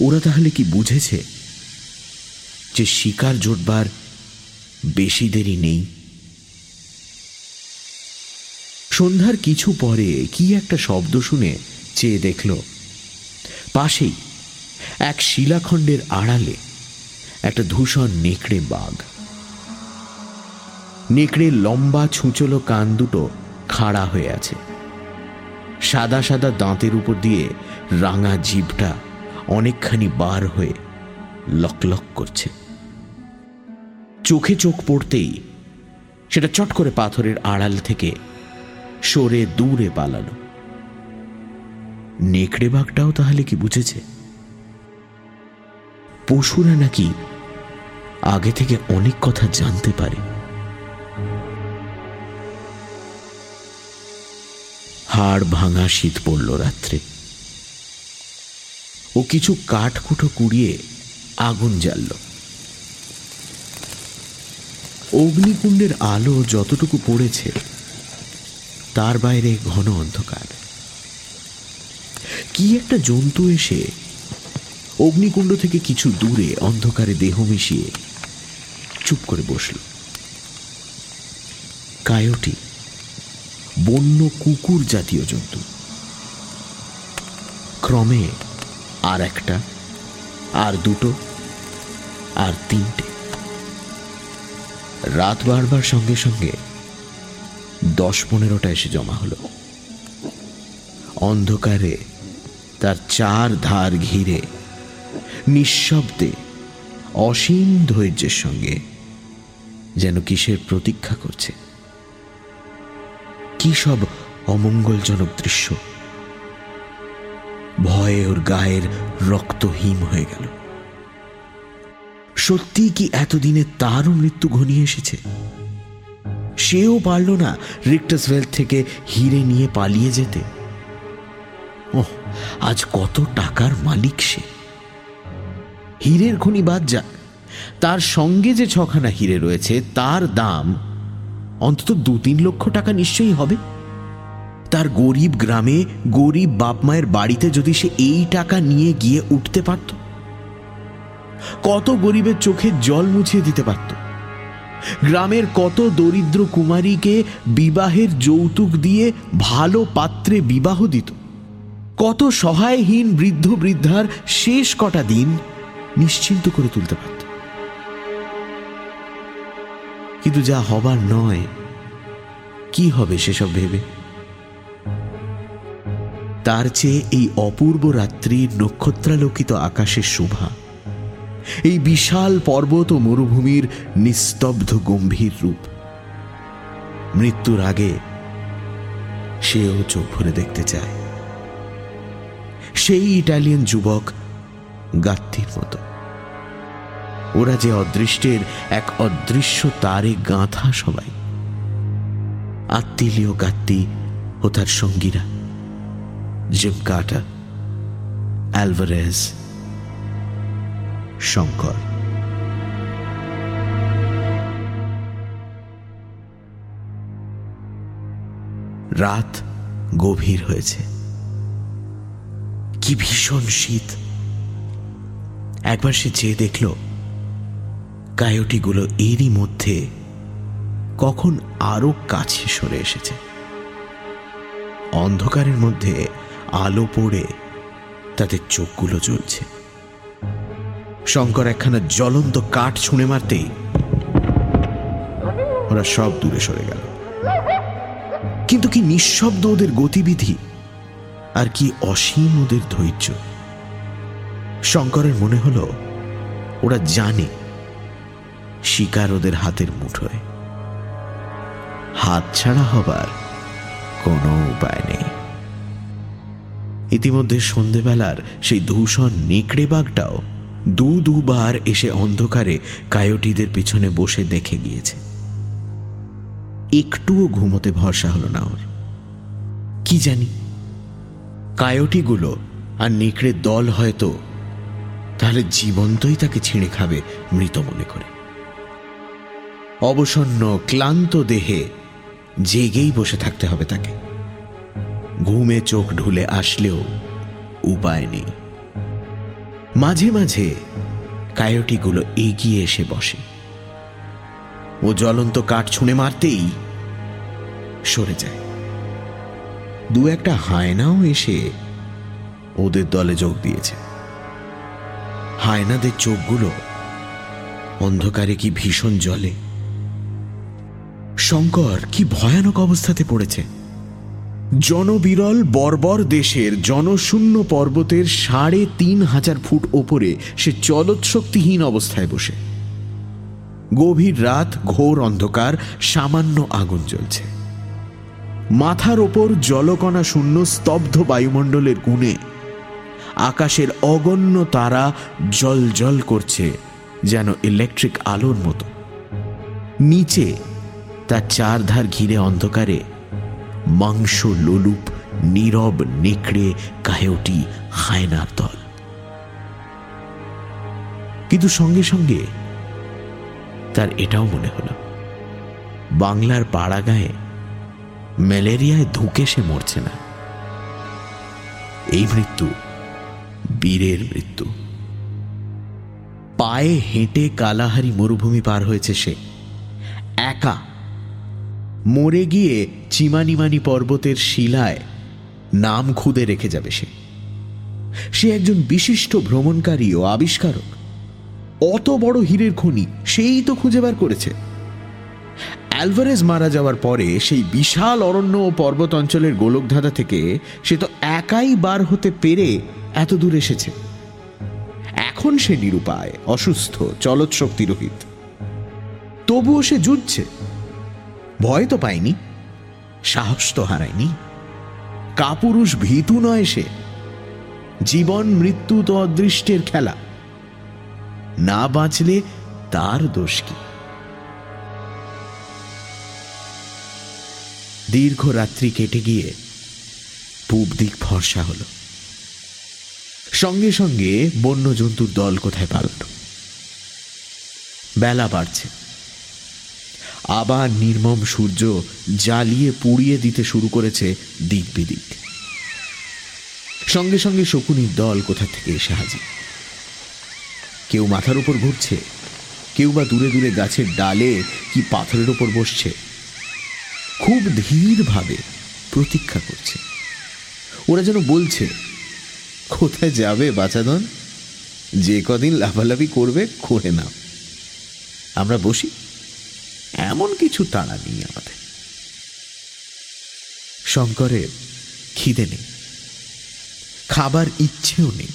[SPEAKER 2] ওরা তাহলে কি বুঝেছে যে শিকার জোটবার বেশি দেরি নেই? সন্ধ্যার কিছু পরে কি একটা শব্দ শুনে চেয়ে দেখল, পাশেই এক শিলাখণ্ডের আড়ালে একটা ধূসর নেকড়ে বাঘ। নেকড়ে লম্বা ছুঁচলো কান দুটো খাড়া হয়ে আছে। সাদা সাদা দাঁতের উপর দিয়ে রাঙা জিভটা অনেকখানি বার হয়ে লকলক করছে। চোখে চোখ পড়তেই সেটা চট করে পাথরের আড়াল থেকে সরে দূরে পালালো। নেকড়ে বাঘটাও তাহলে কি বুঝেছে? পশুরা নাকি আগে থেকে অনেক কথা জানতে পারে। হাড় ভাঙা শীত পড়ল রাত্রে। ও কিছু কাঠকুটো কুড়িয়ে আগুন জ্বালল। অগ্নিকুণ্ডের আলো যতটুকু পড়েছে তার বাইরে ঘন অন্ধকার। কি একটা জন্তু এসে অগ্নিকুণ্ড থেকে কিছু দূরে অন্ধকারে দেহ মিশিয়ে চুপ করে বসল। কায়োটি বন্য কুকুর জাতীয় জন্তু। ক্রমে আর একটা, আর দুটো, আর তিনটে। রাত বাড়বার সঙ্গে সঙ্গে দশ পনেরোটা এসে জমা হলো। অন্ধকারে তার চার ধার ঘিরে নিঃশব্দে অসীম ধৈর্যের সঙ্গে যেন কিসের প্রতীক্ষা করছে। কি সব অমঙ্গলজনক দৃশ্য। ভয়ে ওর গায়ের রক্ত হিম হয়ে গেল। সত্যি কি এতদিনে তারও মৃত্যু ঘনিয়ে এসেছে? সেও পারল না রিক্টাসভেল থেকে হিরে নিয়ে পালিয়ে যেতে। ওহ, আজ কত টাকার মালিক সে। হীরের খনি বাদ যাক। তার সঙ্গে যে ছখানা হিরে রয়েছে, তার দাম অন্তত দু তিন লক্ষ টাকা নিশ্চয়ই হবে। তার গরিব গ্রামে গরিব বাপ মায়ের বাড়িতে যদি সে এই টাকা নিয়ে গিয়ে উঠতে পারত, কত গরিবের চোখে জল মুছিয়ে দিতে পারত। গ্রামের কত দরিদ্র কুমারীকে বিবাহের যৌতুক দিয়ে ভালো পাত্রে বিবাহ দিত। কত সহায়হীন বৃদ্ধ বৃদ্ধার শেষ কটা দিন নিশ্চিন্ত করে তুলতে পারত। কিন্তু যা হবার নয়, কি হবে সেসব ভেবে? তার চেয়ে এই অপূর্ব রাত্রির নক্ষত্রালোকিত আকাশের শোভা এই বিশাল পর্বত ও মরুভূমির নিস্তব্ধ গম্ভীর রূপ। মৃত্যুর আগে সেও চোখ ভরে দেখতে চায়। সেই ইটালিয়ান যুবক গাত্তির মতো। ওরা যে অদৃষ্টের এক অদৃশ্য তারে গাঁথা সবাই। আত্মিলীয় গাত্তি ও তার সঙ্গীরা। জিম কাটা অ্যালভারেজ শঙ্কর। রাত গভীর হয়েছে। কি ভীষণ শীত। একবার সে চেয়ে দেখল কায়োটিগুলো এরই মধ্যে কখন আরও কাছে সরে এসেছে। অন্ধকারের মধ্যে আলো পড়ে তাদের চোখগুলো জ্বলছে। শঙ্কর একখানা জ্বলন্ত কাঠ ছুঁড়ে মারতেই ওরা সব দূরে সরে গেল। কিন্তু কি নিঃশব্দ ওদের গতিবিধি আর কি অসীম ওদের ধৈর্য? শঙ্করের মনে হলো, ওরা জানে শিকার ওদের হাতের মুঠোয়। হাত ছাড়া হবার কোনো উপায় নেই। ইতিমধ্যে সন্ধেবেলার সেই দূষণ নেকড়ে বাঘটাও দু দুবার এসে অন্ধকারে কায়োটিদের পিছনে বসে দেখে গিয়েছে। একটুও ঘুমোতে ভরসা হলো না ওর। কি জানি? কায়োটিগুলো আর নেকড়ের দল হয়তো তাহলে জীবন্তই তাকে ছিঁড়ে খাবে মৃত মনে করে। অবসন্ন, ক্লান্ত দেহে জেগেই বসে থাকতে হবে তাকে। ঘুমে চোখ ঢুলে আসলেও উপায় নেই। মাঝে মাঝে কায়োটিগুলো এগিয়ে এসে বসে। ও জ্বলন্ত কাঠ ছুঁড়ে মারতেই সরে যায়। দু একটা হায়নাও এসে ওদের দলে যোগ দিয়েছে। হায়নাদের চোখগুলো অন্ধকারে কি ভীষণ জলে। শঙ্কর কি ভয়ানক অবস্থাতে পড়েছে। জনবিরল বর্বর দেশের জনশূন্য পর্বতের সাড়ে তিন হাজার ফুট ওপরে সে চলৎশক্তিহীন অবস্থায় বসে। গভীর রাত, ঘোর অন্ধকার, সামান্য আগুন জ্বলছে। মাথার ওপর জলকণা শূন্য স্তব্ধ বায়ুমণ্ডলের গুণে আকাশের অগণ্য তারা জল জল করছে, যেন ইলেকট্রিক আলোর মতো। নিচে তার চারধার ঘিরে অন্ধকারে মাংস লোলুপ, নীরব নেকড়ে কায়টি হায়নার দল। কিন্তু সঙ্গে সঙ্গে তার এটাও মনে হলো, বাংলার পাড়া গায়ে ম্যালেরিয়ায় ধুকে সে মরছে না। এই মৃত্যু বীরের মৃত্যু। পায়ে হেঁটে কালাহারি মরুভূমি পার হয়েছে সে, একা মরে গিয়ে চিমানিমানি পর্বতের শিলায় নাম খুদে রেখে যাবে সে। সে একজন বিশিষ্ট ভ্রমণকারী ও আবিষ্কারক। অত বড় হীরের খনি সেই তো খুঁজে বার করেছে। অ্যালভারেজ মারা যাওয়ার পরে সেই বিশাল অরণ্য ও পর্বত অঞ্চলের গোলকধাঁধা থেকে সে তো একাই বার হতে পেরে এত দূর এসেছে। এখন সে নিরুপায়, অসুস্থ চলত শক্তিরহিত। তবুও সে যুদ্ধছে ভয় তো পায়নি সাহস তো হারায়নি। কাপুরুষ ভীতু নয় সে, জীবন মৃত্যু তো অদৃষ্টের খেলা। না বাঁচলে তার দোষ কি? দীর্ঘ রাত্রি কেটে গিয়ে পূব দিক ফর্সা হল। সঙ্গে সঙ্গে বন্য জন্তুর দল কোথায় পালাল? বেলা বাড়ছে। আবার নির্মম সূর্য জ্বালিয়ে পুড়িয়ে দিতে শুরু করেছে দিক বিদিক সঙ্গে সঙ্গে শকুনির দল কোথা থেকে এসে হাজির? কেউ মাথার উপর ঘুরছে, কেউ বা দূরে দূরে গাছের ডালে কি পাথরের ওপর বসছে। খুব ধীরভাবে প্রতীক্ষা করছে। ওরা যেন বলছে, কোথায় যাবে বাচাদন যে কদিন লাফালাফি করবে, করে নাও। আমরা বসি। এমন কিছু তাড়া নেই আমাদের। শঙ্করের খিদে নেই, খাবার ইচ্ছেও নেই।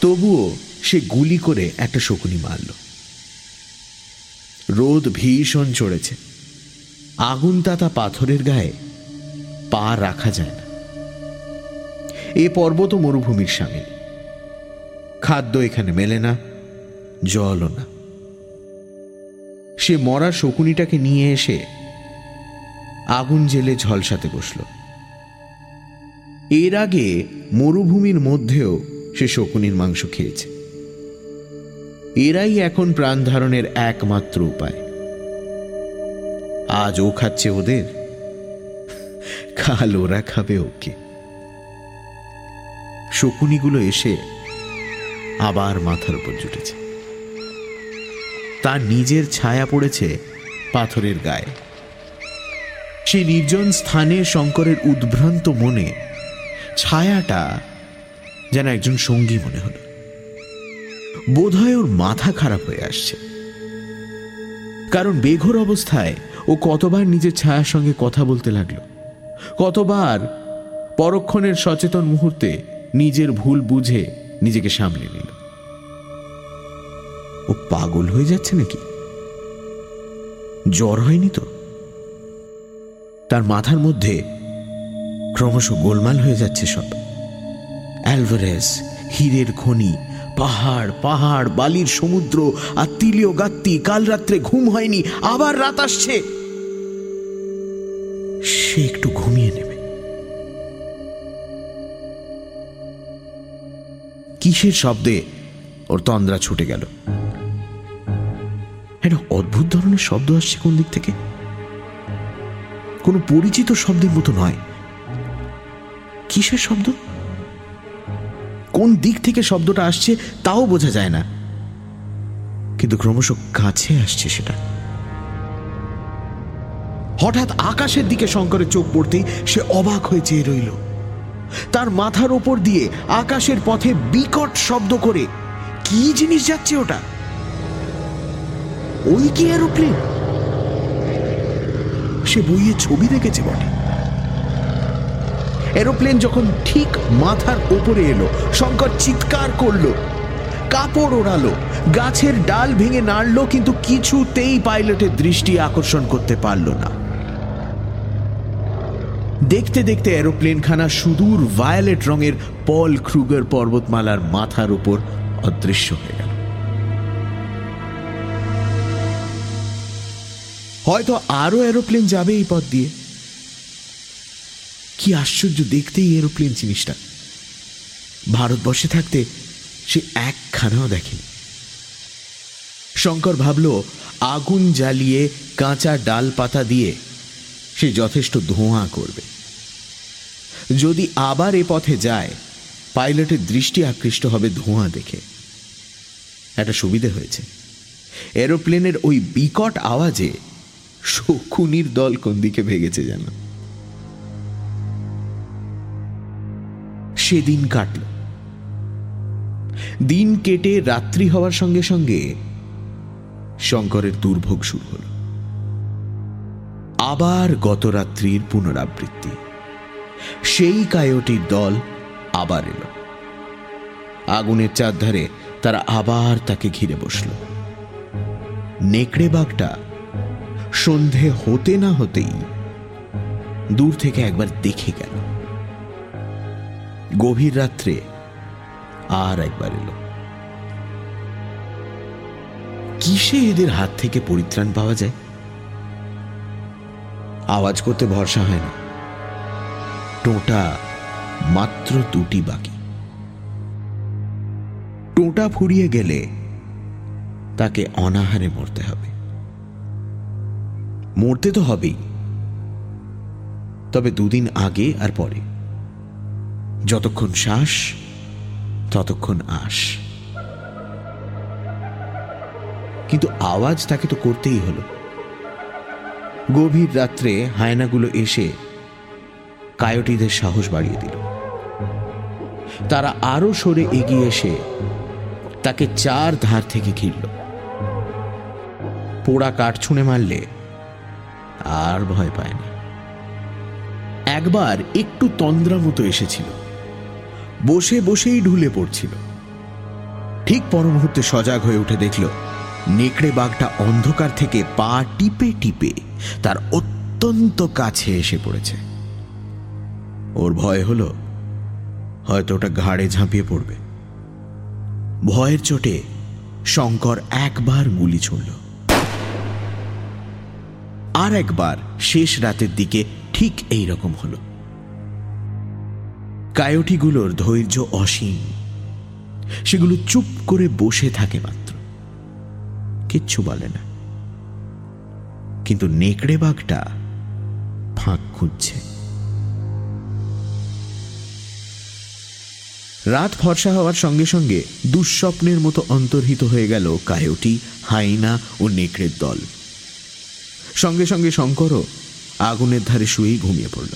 [SPEAKER 2] তবুও সে গুলি করে একটা শকুনি মারল। রোদ ভীষণ চড়েছে। আগুন তাতা পাথরের গায়ে পা রাখা যায় না। এ পর্বত মরুভূমির সামিল খাদ্য এখানে মেলে না, জলও না। সে মরা শকুনিটাকে নিয়ে এসে আগুন জেলে ঝলসাতে বসল। এর আগে মরুভূমির মধ্যেও সে শকুনির মাংস খেয়েছে। এরাই এখন প্রাণ ধারণের একমাত্র উপায়। আজ ও খাচ্ছে ওদের। কাল ওরা খাবে ওকে। শকুনিগুলো এসে আবার মাথার উপর জুটেছে। তার নিজের ছায়া পড়েছে পাথরের গায়ে। সে নির্জন স্থানে শঙ্করের উদ্ভ্রান্ত মনে ছায়াটা যেন একজন সঙ্গী মনে হল। বোধহয় ওর মাথা খারাপ হয়ে আসছে। কারণ বেঘর অবস্থায় ও কতবার নিজের ছায়ার সঙ্গে কথা বলতে লাগল। কতবার পরক্ষণের সচেতন মুহূর্তে নিজের ভুল বুঝে নিজেকে সামলে নিল। ও পাগল হয়ে যাচ্ছে নাকি? জ্বর হয়নি তো? তার মাথার মধ্যে ক্রমশ গোলমাল হয়ে যাচ্ছে সব। অ্যালভারেস, হীরের খনি, পাহাড় পাহাড়, বালির সমুদ্র, আর তিলীয় গাত্তি, কাল রাত্রে ঘুম হয়নি, আবার রাত আসছে। সে একটু ঘুমিয়ে নেবে। কিসের শব্দে ওর তন্দ্রা ছুটে গেল? একটা অদ্ভুত ধরনের শব্দ আসছে কোন দিক থেকে? কোনো পরিচিত শব্দের মতো নয়। কিসের শব্দ? কোন দিক থেকে শব্দটা আসছে তাও বোঝা যায় না। কিন্তু ক্রমশ কাছে আসছে সেটা। হঠাৎ আকাশের দিকে শঙ্করের চোখ পড়তেই সে অবাক হয়ে চেয়ে রইল। তার মাথার ওপর দিয়ে আকাশের পথে বিকট শব্দ করে, কি জিনিস যাচ্ছে ওটা? ওই কি এরোপ্লেন সে বইয়ে ছবি দেখেছে বটে। এরোপ্লেন যখন ঠিক মাথার ওপরে এলো, শঙ্কর চিৎকার করল, কাপড় ওড়ালো, গাছের ডাল ভেঙে নাড়লো, কিন্তু কিছুতেই পাইলটের দৃষ্টি আকর্ষণ করতে পারল না। দেখতে দেখতে এরোপ্লেনখানা সুদূর ভায়োলেট রঙের পল ক্রুগার পর্বতমালার মাথার উপর অদৃশ্য হয়ে হয়তো আরও এরোপ্লেন যাবে এই পথ দিয়ে। কি আশ্চর্য দেখতেই এরোপ্লেন জিনিসটা। ভারতবর্ষে থাকতে সে একখানাও দেখেনি। শঙ্কর ভাবল, আগুন জ্বালিয়ে কাঁচা ডাল পাতা দিয়ে সে যথেষ্ট ধোঁয়া করবে। যদি আবার এ পথে যায়, পাইলটের দৃষ্টি আকৃষ্ট হবে ধোঁয়া দেখে। একটা সুবিধে হয়েছে। এরোপ্লেনের ওই বিকট আওয়াজে শকুনির দল কোন দিকে ভেগেছে যেন? সেদিন কাটল। দিন কেটে রাত্রি হওয়ার সঙ্গে সঙ্গে শঙ্করের দুর্ভোগ শুরু হল। আবার গত রাত্রির পুনরাবৃত্তি। সেই কায়োটির দল আবার এলো। আগুনের চারধারে তারা আবার তাকে ঘিরে বসল। নেকড়ে বাঘটা সন্ধে হতে না হতেই দূর থেকে একবার দেখে গেল। গভীর রাত্রে আর একবার এলো। কিসে এদের হাত থেকে পরিত্রাণ পাওয়া যায়? আওয়াজ করতে ভরসা হয় না। টোটা মাত্র দুটি বাকি। টোটা ফুরিয়ে গেলে তাকে অনাহারে মরতে হবে। মরতে তো হবেই। তবে দুদিন আগে আর পরে। যতক্ষণ শ্বাস, ততক্ষণ আস কিন্তু আওয়াজ তাকে তো করতেই হলো। গভীর রাত্রে হায়নাগুলো এসে কায়োটিদের সাহস বাড়িয়ে দিল। তারা আরও সরে এগিয়ে এসে তাকে চার ধার থেকে ঘিরল। পোড়া কাঠ ছুঁড়ে মারলে আর ভয় পায় না একবার একটু তন্দ্রা মতো এসেছিল। বসে বসেই ঢুলে পড়ছিল। ঠিক পর মুহূর্তে সজাগ হয়ে উঠে দেখল, নেকড়ে বাঘটা অন্ধকার থেকে পা টিপে টিপে তার অত্যন্ত কাছে এসে পড়েছে। ওর ভয় হলো, হয়তো ওটা ঘাড়ে ঝাঁপিয়ে পড়বে। ভয়ের চোটে শঙ্কর একবার গুলি ছুড়ল। আর একবার শেষ রাতের দিকে ঠিক এই রকম হল। কায়োটিগুলোর ধৈর্য অসীম। সেগুলো চুপ করে বসে থাকে মাত্র। কিচ্ছু বলে না। কিন্তু নেকড়ে বাঘটা ফাঁক খুঁজছে। রাত ফর্সা হওয়ার সঙ্গে সঙ্গে দুঃস্বপ্নের মতো অন্তর্হিত হয়ে গেল কায়োটি, হাইনা ও নেকড়ের দল। সঙ্গে সঙ্গে শঙ্করও আগুনের ধারে শুয়েই ঘুমিয়ে পড়ল।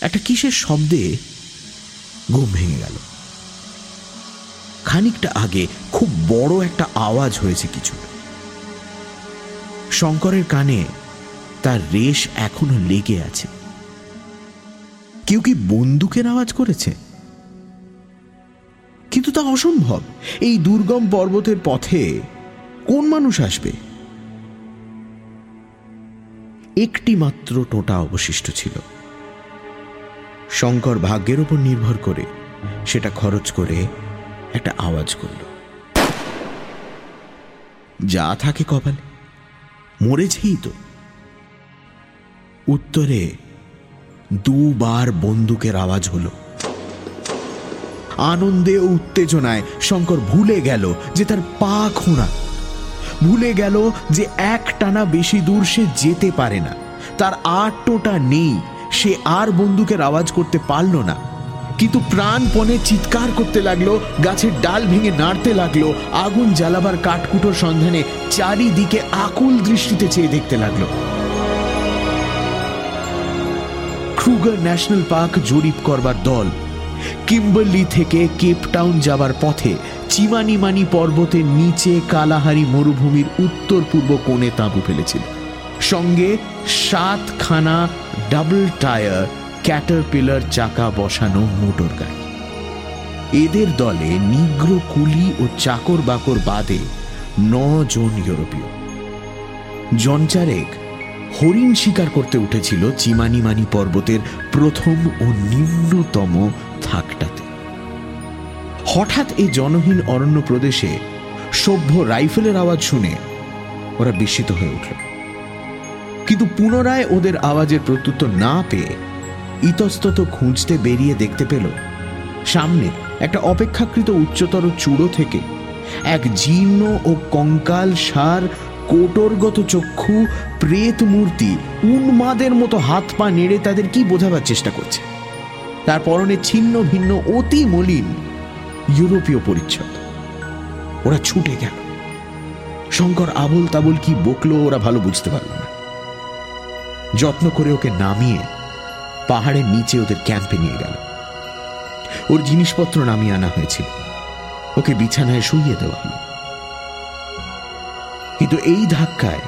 [SPEAKER 2] একটা কিসের শব্দে ঘুম ভেঙে গেল। খানিকটা আগে খুব বড় একটা আওয়াজ হয়েছে কিছু। শঙ্করের কানে তার রেশ এখনও লেগে আছে। কেউ কি বন্দুকের আওয়াজ করেছে? কিন্তু তা অসম্ভব। এই দুর্গম পর্বতের পথে মানুষ আসবে? একটি মাত্র টোটা অবশিষ্ট ছিল। শঙ্কর ভাগ্যের উপর নির্ভর করে সেটা খরচ করে একটা আওয়াজ করল। যা থাকে কপালে, মরেছেই তো। উত্তরে দুবার বন্দুকের আওয়াজ হলো। আনন্দে ও উত্তেজনায় শঙ্কর ভুলে গেল যে তার পা খোঁড়া। ভুলে গেল যে এক টানা বেশি দূর সে যেতে পারে না। তার আর টোটা নেই, সে আর বন্দুকের আওয়াজ করতে পারল না। কিন্তু প্রাণপণে চিৎকার করতে লাগল, গাছের ডাল ভেঙে নাড়তে লাগল, আগুন জ্বালাবার কাঠকুটোর সন্ধানে চারিদিকে আকুল দৃষ্টিতে চেয়ে দেখতে লাগল। ক্রুগার ন্যাশনাল পার্ক জরিপ করবার দল, কিম্বরলি থেকে কেপটাউন যাবার পথে চিমানিমানি পর্বতের নিচে কালাহারি মরুভূমির উত্তর পূর্ব কোণে তাঁবু ফেলেছিল। সঙ্গে সাতখানা ডাবল টায়ার, ক্যাটারপিলার চাকা বসানো মোটর গাড়ি। এদের দলে নিগ্র কুলি ও চাকর বাকর বাদে জন ইউরোপীয়। জনচারেক হরিণ শিকার করতে উঠেছিল চিমানিমানি পর্বতের প্রথম ও নিম্নতম থাকটাতে। হঠাৎ এই জনহীন অরণ্য প্রদেশে সভ্য রাইফেলের আওয়াজ শুনে ওরা বিস্মিত হয়ে উঠল। কিন্তু পুনরায় ওদের আওয়াজের প্রত্যুত্তর না পেয়ে ইতস্তত খুঁজতে বেরিয়ে দেখতে পেল, সামনে একটা অপেক্ষাকৃত উচ্চতর চূড়ো থেকে এক জীর্ণ ও কঙ্কাল সার কোটরগত চক্ষু প্রেত মূর্তি উন্মাদের মতো হাত পা নেড়ে তাদের কি বোঝাবার চেষ্টা করছে? তার পরনে ছিন্ন ভিন্ন অতি মলিন ইউরোপীয় পরিচ্ছদ। ওরা ছুটে গেল। শঙ্কর আবল তাবল কি বকলো ওরা ভালো বুঝতে পারল না। যত্ন করে ওকে নামিয়ে পাহাড়ের নিচে ওদের ক্যাম্পে নিয়ে গেল। ওর জিনিসপত্র নামিয়ে আনা হয়েছিল। ওকে বিছানায় শুইয়ে দেওয়া হলো। কিন্তু এই ধাক্কায়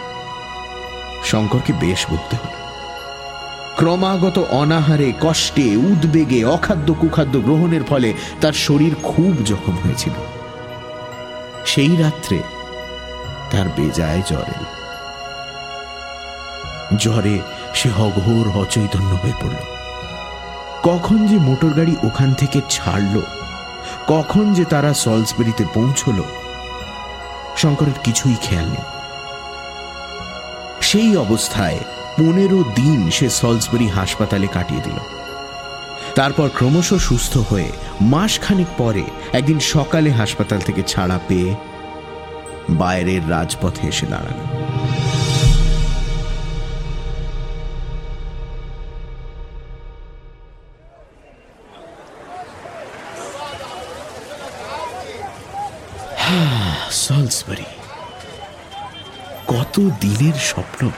[SPEAKER 2] শঙ্করকে বেশ বুঝতে হল। ক্রমাগত অনাহারে, কষ্টে, উদ্বেগে, অখাদ্য কুখাদ্য গ্রহণের ফলে তার শরীর খুব জখম হয়েছিল। সেই রাত্রে তার বেজায় জ্বর জ্বরে সে হঘোর অচৈতন্য হয়ে পড়ল। কখন যে মোটর গাড়ি ওখান থেকে ছাড়ল, কখন যে তারা সলসবেরিতে পৌঁছল, শঙ্করের কিছুই খেয়াল নেই। সেই অবস্থায় পনেরো দিন সে সলসবেরি হাসপাতালে কাটিয়ে দিল। তারপর ক্রমশ সুস্থ হয়ে মাসখানেক পরে একদিন সকালে হাসপাতাল থেকে ছাড়া পেয়ে বাইরের রাজপথে এসে দাঁড়াল। *sighs* কত দিনের স্বপ্ন।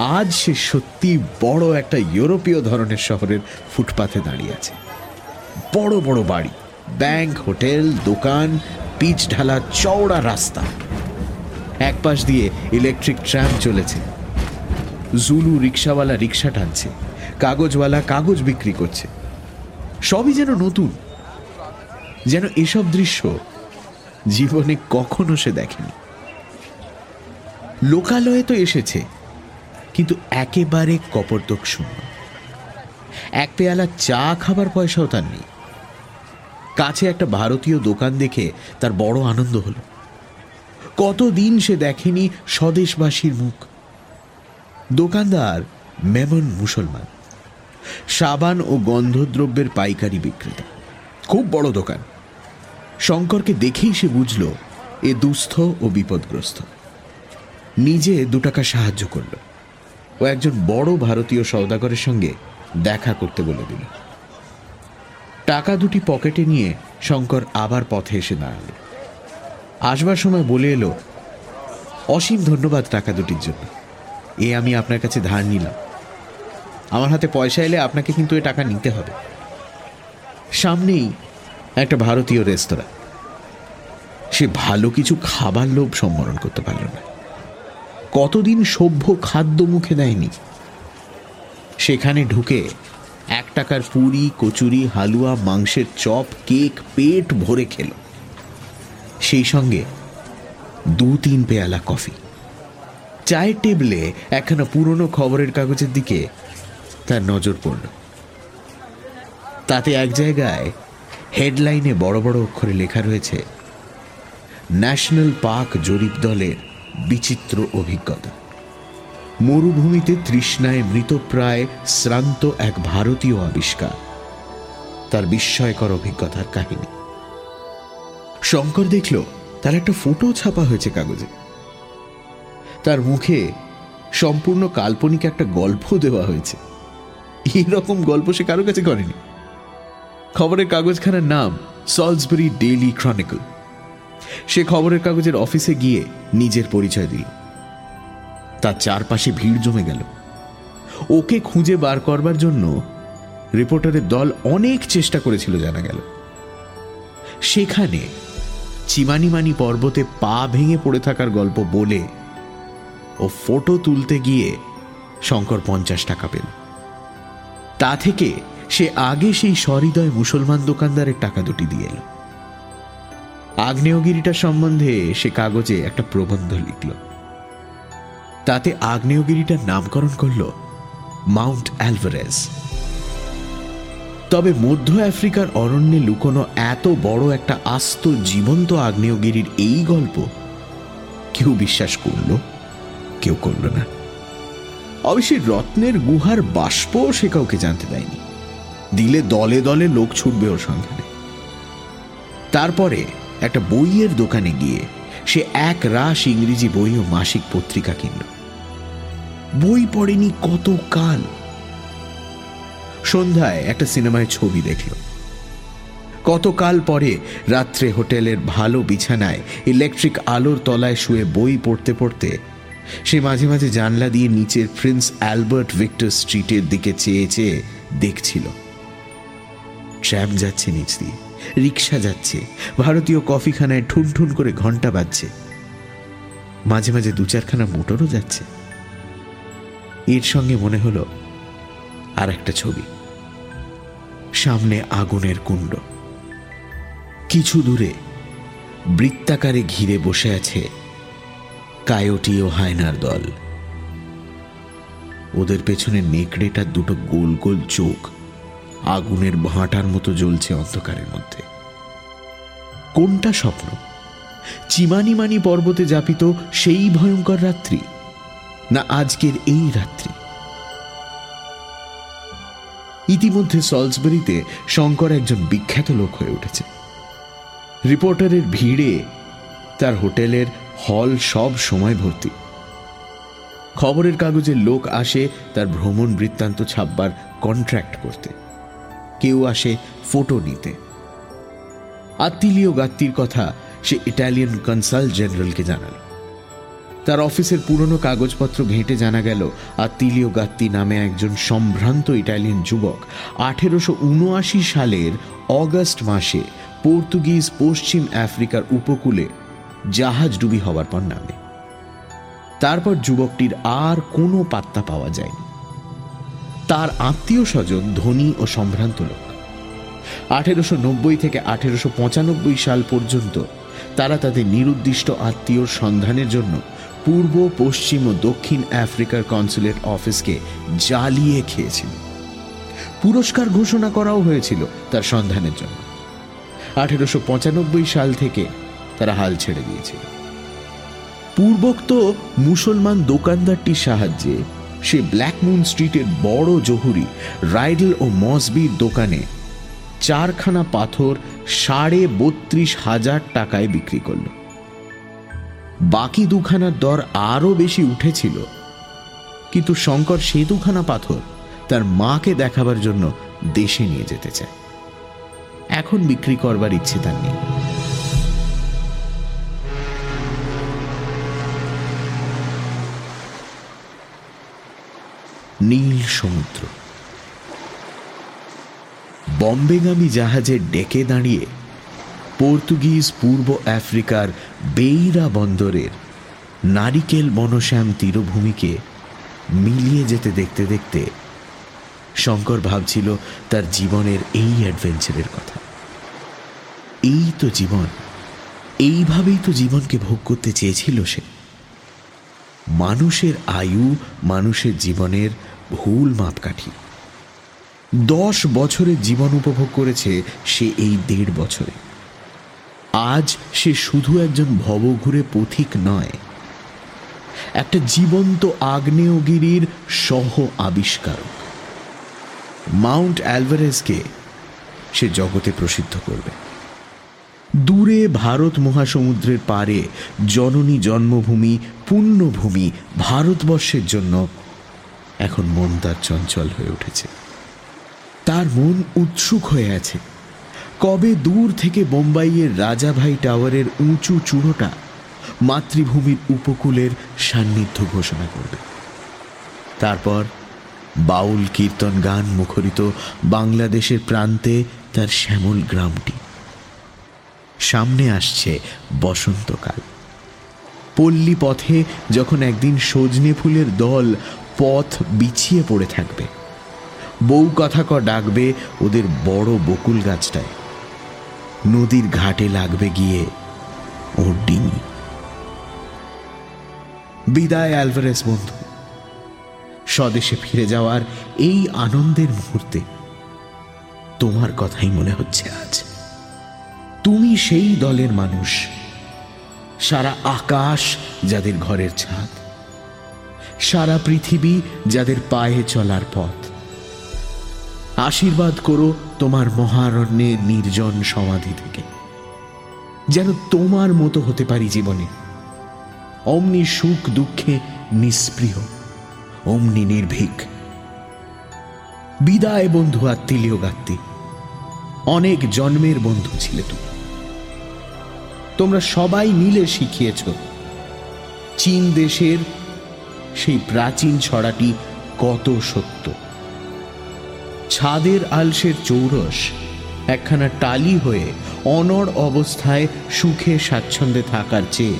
[SPEAKER 2] আজ সে সত্যি বড় একটা ইউরোপীয় ধরনের শহরের ফুটপাথে দাঁড়িয়ে আছে। বড় বড় বাড়ি, ব্যাংক, হোটেল, দোকান, পিচ ঢালা, চওড়া রাস্তা। এক পাশ দিয়ে ইলেকট্রিক ট্রাম চলেছে। জুলু রিক্সাওয়ালা রিক্সা টানছে, কাগজওয়ালা কাগজ বিক্রি করছে। সবই যেন নতুন। যেন এসব দৃশ্য জীবনে কখনো সে দেখেনি। লোকালয়ে তো এসেছে। কিন্তু একেবারে কপরদক শূন্য। এক পেয়ালা চা খাবার পয়সাও তার নেই। কাছে একটা ভারতীয় দোকান দেখে তার বড় আনন্দ হল। কতদিন সে দেখেনি স্বদেশবাসীর মুখ। দোকানদার মেমন মুসলমান। সাবান ও গন্ধদ্রব্যের পাইকারি বিক্রেতা। খুব বড় দোকান। শঙ্করকে দেখেই সে বুঝল, এ দুস্থ ও বিপদগ্রস্ত। নিজে দু টাকা সাহায্য করল। ও একজন বড় ভারতীয় সৌদাগরের সঙ্গে দেখা করতে বলে দিল। টাকা দুটি পকেটে নিয়ে শঙ্কর আবার পথে এসে দাঁড়াল। আসবার সময় বলে এলো, অসীম ধন্যবাদ টাকা দুটির জন্য। এ আমি আপনার কাছে ধার নিলাম। আমার হাতে পয়সা এলে আপনাকে কিন্তু এ টাকা নিতে হবে। সামনেই একটা ভারতীয় রেস্তোরাঁ। সে ভালো কিছু খাবার লোভ সম্বরণ করতে পারল না। কতদিন সভ্য খাদ্য মুখে দেয়নি? সেখানে ঢুকে এক টাকার পুরি, কচুরি, হালুয়া, মাংসের চপ, কেক, পেট ভরে খেল। সেই সঙ্গে দু তিন পেয়ালা কফি। চায়ের টেবিলে একখানা পুরনো খবরের কাগজের দিকে তার নজর পড়ল। তাতে এক জায়গায় হেডলাইনে বড় বড় অক্ষরে লেখা রয়েছে, ন্যাশনাল পার্ক জরিপ দলের বিচিত্র অভিজ্ঞতা। মরুভূমিতে তৃষ্ণায় মৃতপ্রায় শ্রান্ত এক ভারতীয় আবিষ্কার। তার বিস্ময়কর অভিজ্ঞতার কাহিনী। শঙ্কর দেখল, তার একটা ফটো ছাপা হয়েছে কাগজে। তার মুখে সম্পূর্ণ কাল্পনিক একটা গল্প দেওয়া হয়েছে। এইরকম গল্প সে কারও কাছে করেনি। খবরের কাগজখানার নাম সলসবেরি ডেইলি ক্রনিকল সে খবরের কাগজের অফিসে গিয়ে নিজের পরিচয় দিল। তার চারপাশে ভিড় জমে গেল। ওকে খুঁজে বার করবার জন্য রিপোর্টারের দল অনেক চেষ্টা করেছিল জানা গেল। সেখানে চিমানিমানি পর্বতে পা ভেঙে পড়ে থাকার গল্প বলে ও ফটো তুলতে গিয়ে শঙ্কর পঞ্চাশ টাকা পেল। তা থেকে সে আগে সেই সহৃদয় মুসলমান দোকানদারের টাকা দুটি দিয়ে এলো। আগ্নেয়গিরিটা সম্বন্ধে সে কাগজে একটা প্রবন্ধ লিখল। তাতে আগ্নেয়গিরিটার নামকরণ করল মাউন্ট অ্যালভারেজ। তবে মধ্য আফ্রিকার অরণ্যে লুকোনো এত বড় একটা আস্ত, জীবন্ত আগ্নেয়গিরির এই গল্প কেউ বিশ্বাস করল? কেউ করল না। অবশ্যই রত্নের গুহার বাষ্প সে কাউকে জানতে দেয়নি। দিলে দলে দলে লোক ছুটবে ওর সন্ধানে। তারপরে একটা বইয়ের দোকানে গিয়ে সে এক রাশ ইংরেজি বই ও মাসিক পত্রিকা কিনল। বই পড়েনি কত কাল সন্ধ্যায় একটা সিনেমায় ছবি দেখল। কতকাল পরে রাত্রে হোটেলের ভালো বিছানায় ইলেকট্রিক আলোর তলায় শুয়ে বই পড়তে পড়তে সে মাঝে মাঝে জানলা দিয়ে নিচের প্রিন্স অ্যালবার্ট ভিক্টর স্ট্রিটের দিকে চেয়ে চেয়ে দেখছিল। ট্র্যাম যাচ্ছে নিচ দিয়ে। রিক্সা যাচ্ছে। ভারতীয় কফিখানায় ঠুন ঠুন করে ঘণ্টা বাজছে। মাঝে মাঝে দু চারখানা মোটরও যাচ্ছে। এর সঙ্গে মনে হলো আর একটা ছবি। সামনে আগুনের কুণ্ড। কিছু দূরে বৃত্তাকারে ঘিরে বসে আছে কায়োটি ও হায়নার দল। ওদের পেছনে নেকড়েটার দুটো গোল গোল চোখ। আগুনের ভাঁটার মতো জ্বলছে অন্ধকারের মধ্যে। কোনটা স্বপ্ন? চিমানিমানি পর্বতে যাপিত সেই ভয়ঙ্কর রাত্রি? না আজকের এই রাত্রি? ইতিমধ্যে সলসবেরিতে শঙ্কর একজন বিখ্যাত লোক হয়ে উঠেছে। রিপোর্টারের ভিড়ে তার হোটেলের হল সব সময় ভর্তি। খবরের কাগজের লোক আসে তার ভ্রমণ বৃত্তান্ত ছাপবার কন্ট্রাক্ট করতে। কেউ আসে ফটো নিতে। আত্মিলীয় গাত্তির কথা সে ইটালিয়ান কনসাল জেনারেলকে জানাল। তার অফিসের পুরনো কাগজপত্র ঘেঁটে জানা গেল আত্মিলীয় গাত্তি নামে একজন সম্ভ্রান্ত ইটালিয়ান যুবক আঠেরোশো উনআশি সালের অগস্ট মাসে পর্তুগিজ পশ্চিম আফ্রিকার উপকূলে জাহাজ ডুবি হবার পর নামে। তারপর যুবকটির আর কোনো পাত্তা পাওয়া যায়নি। তার আত্মীয় স্বজন ধনী ও সম্ভ্রান্ত লোক। আঠেরোশো নব্বই থেকে আঠেরোশো পঁচানব্বই সাল পর্যন্ত তারা তাদের নিরুদ্দিষ্ট আত্মীয়র সন্ধানের জন্য পূর্ব, পশ্চিম ও দক্ষিণ আফ্রিকার কনসুলেট অফিসকে জ্বালিয়ে খেয়েছিল। পুরস্কার ঘোষণা করাও হয়েছিল তার সন্ধানের জন্য। আঠেরোশো পঁচানব্বই সাল থেকে তারা হাল ছেড়ে দিয়েছিল। পূর্বোক্ত মুসলমান দোকানদারটির সাহায্যে সে ব্ল্যাকমুন স্ট্রিটের বড় জহুরি, রাইডেল ও মসবির দোকানে চারখানা পাথর সাড়ে বত্রিশ হাজার টাকায় বিক্রি করল। বাকি দুখানার দর আরও বেশি উঠেছিল। কিন্তু শঙ্কর সে দুখানা পাথর তার মাকে দেখাবার জন্য দেশে নিয়ে যেতে চায়। এখন বিক্রি করবার ইচ্ছে তার নেই। নীল সমুদ্র। বম্বেগামী জাহাজের ডেকে দাঁড়িয়ে পর্তুগিজ পূর্ব আফ্রিকার বেইরা বন্দরের নারিকেল বনশ্যাম তীরভূমিকে মিলিয়ে যেতে দেখতে দেখতে শঙ্কর ভাবছিল তার জীবনের এই অ্যাডভেঞ্চারের কথা। এই তো জীবন, এইভাবেই তো জীবনকে ভোগ করতে চেয়েছিল সে। মানুষের আয়ু, মানুষের জীবনের ভুল মাপকাঠি। দশ বছরের জীবন উপভোগ করেছে সে এই দেড় বছরে। আজ সে শুধু একজন ভবঘুরে পথিক নয়, একটা জীবন্ত আগ্নেয়গিরির সহ আবিষ্কারক। মাউন্ট অ্যালভারেজকে সে জগতে প্রসিদ্ধ করবে। দূরে ভারত মহাসমুদ্রের পারে জননী জন্মভূমি, পুণ্যভূমি ভারতবর্ষের জন্য এখন মন তার চঞ্চল হয়ে উঠেছে। তার মন উৎসুক হয়ে আছে। কবে দূর থেকে বোম্বাইয়ের রাজাভাই টাওয়ারের উঁচু চূড়োটা মাতৃভূমির উপকূলের সান্নিধ্য ঘোষণা করবে। তারপর বাউল কীর্তন গান মুখরিত বাংলাদেশের প্রান্তে তার শ্যামল গ্রামটি। সামনে আসছে বসন্তকাল। পল্লী পথে যখন একদিন সজনে ফুলের দল পথ বিছিয়ে পড়ে থাকবে, বউ কথা ক ডাকবে ওদের বড় বকুল গাছটায়। নদীর ঘাটে লাগবে গিয়ে ওর ডিঙি। বিদায় অ্যালভারেস বন্ধু। স্বদেশে ফিরে যাওয়ার এই আনন্দের মুহূর্তে তোমার কথাই মনে হচ্ছে আজ। তুমি সেই দলের মানুষ। সারা আকাশ যাদের ঘরের ছাদ, সারা পৃথিবী যাদের পায়ে চলার পথ। আশীর্বাদ করো তোমার মহারণ্যের নির্জন সমাধি থেকে, যেন তোমার মতো হতে পারি জীবনে। অমনি সুখ দুঃখে নিষ্প্রিয়, অমনি নির্ভীক। বিদায় বন্ধু আত্মীয় গাত্তি অনেক জন্মের বন্ধু ছিলে তুমি। তোমরা সবাই মিলে শিখিয়েছ। চীন দেশের সেই প্রাচীন ছড়াটি কত সত্য। ছাদের আলসের চৌরস একখানা টালি হয়ে অনর অবস্থায় সুখে স্বাচ্ছন্দ্যে থাকার চেয়ে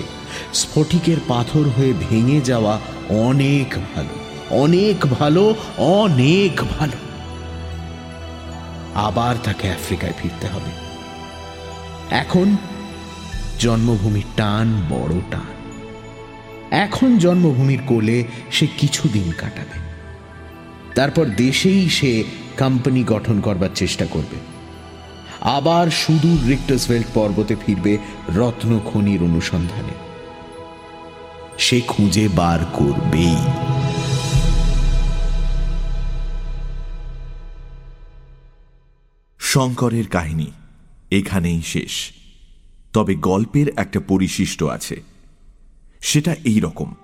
[SPEAKER 2] স্ফটিকের পাথর হয়ে ভেঙে যাওয়া অনেক ভালো অনেক ভালো অনেক ভালো। আবার তাকে আফ্রিকায় ফিরতে হবে। এখন জন্মভূমির টান বড় টান। এখন জন্মভূমির কোলে সে কিছুদিন কাটাবে। তারপর দেশেই সে কোম্পানি গঠন করবার চেষ্টা করবে। আবার সুদূর রিক্টাসভেল্ট পর্বতে ফিরবে রত্ন খনির অনুসন্ধানে। সে খুঁজে বার করবেই।
[SPEAKER 1] শঙ্করের কাহিনী এখানেই শেষ। তবে গল্পের একটা পরিশিষ্ট আছে। সেটা এই রকম।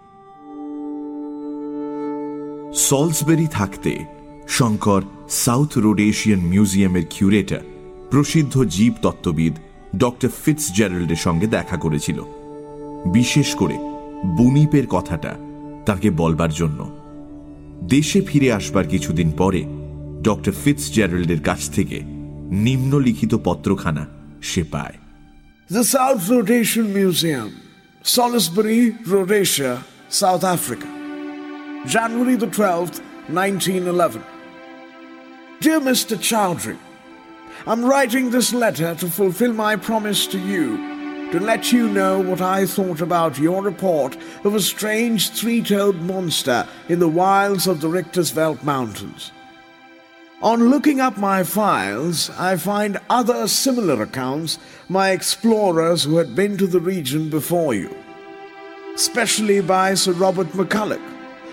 [SPEAKER 1] সলসবেরি থাকতে শঙ্কর সাউথ রোড এশিয়ান মিউজিয়ামের কিউরেটার, প্রসিদ্ধ জীব তত্ত্ববিদ ডক্টর ফিটস জেরাল্ডের সঙ্গে দেখা করেছিল। বিশেষ করে বুনিপের কথাটা তাকে বলবার জন্য। দেশে ফিরে আসবার কিছুদিন পরে ডক্টর ফিটস জেরাল্ডের কাছ থেকে নিম্নলিখিত পত্রখানা সে পায়।
[SPEAKER 4] The South Rhodesian Museum, Salisbury, Rhodesia, South Africa. January the 12th, 1911. Dear Mr. Chowdhury, I'm writing this letter to fulfill my promise to you to let you know what I thought about your report of a strange three toed monster in the wilds of the Richtersveld Mountains. On looking up my files, I find other similar accounts by explorers who had been to the region before you, especially by Sir Robert McCulloch,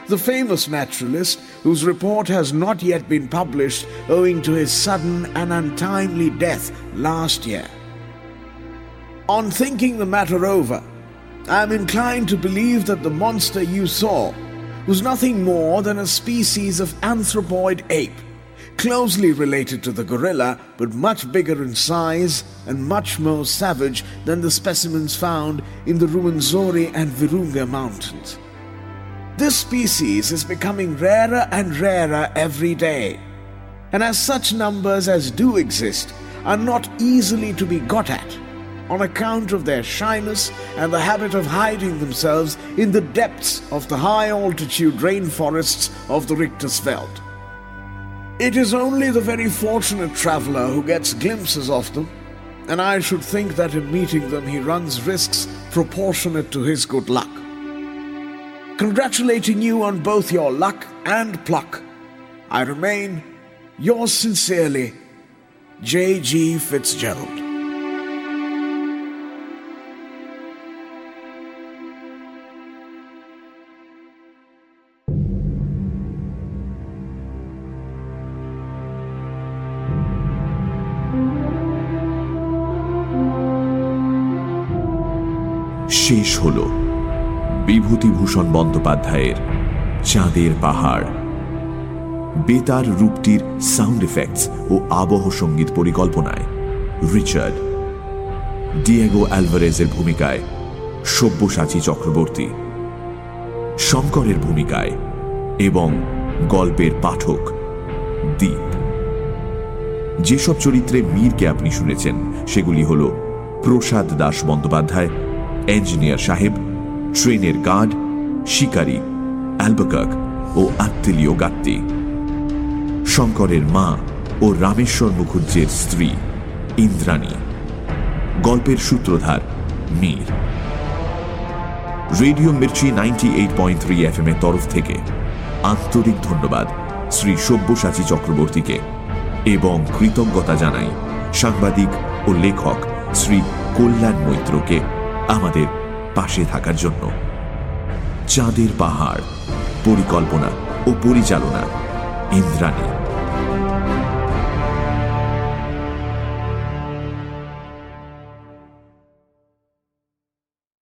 [SPEAKER 4] the famous naturalist whose report has not yet been published owing to his sudden and untimely death last year. On thinking the matter over, I am inclined to believe that the monster you saw was nothing more than a species of anthropoid ape, closely related to the gorilla, but much bigger in size and much more savage than the specimens found in the Ruwenzori and Virunga mountains. This species is becoming rarer and rarer every day, and as such numbers as do exist are not easily to be got at,
[SPEAKER 2] on account of their shyness and the habit of hiding themselves in the depths of the high altitude rainforests of the Richtersveld. It is only the very fortunate traveler who gets glimpses of them, and I should think that in meeting them he runs risks proportionate to his good luck. Congratulating you on both your luck and pluck, I remain yours sincerely, J.G. Fitzgerald.
[SPEAKER 1] হল বিভূতিভূষণ বন্দ্যোপাধ্যায়ের চাঁদের পাহাড়। বেতার রূপটির sound effects ও আবহ সংগীত পরিকল্পনায় Richard Diego অ্যালভারেজের ভূমিকায় সব্যসাচী চক্রবর্তী, শঙ্করের ভূমিকায় এবং গল্পের পাঠক দ্বীপ যেসব চরিত্রে মীরকে আপনি শুনেছেন, সেগুলি হল প্রসাদ দাস বন্দ্যোপাধ্যায় ইঞ্জিনিয়ার সাহেব ট্রেনের গার্ড শিকারী অ্যালবাকাক ও আত্মেলীয় গাত্তি শঙ্করের মা ও রামেশ্বর মুখুজ্জের স্ত্রী, ইন্দ্রাণী। গল্পের সূত্রধার, Mir. Radio Mirchi ninety eight point three F M এর তরফ থেকে আন্তরিক ধন্যবাদ শ্রী সব্যসাচী চক্রবর্তীকে এবং কৃতজ্ঞতা জানাই সাংবাদিক ও লেখক শ্রী কল্যাণ মৈত্রকে। আমাদের পাশে থাকার জন্য। চাঁদের পাহাড় পরিকল্পনা ও পরিচালনা ইন্দ্রাণী।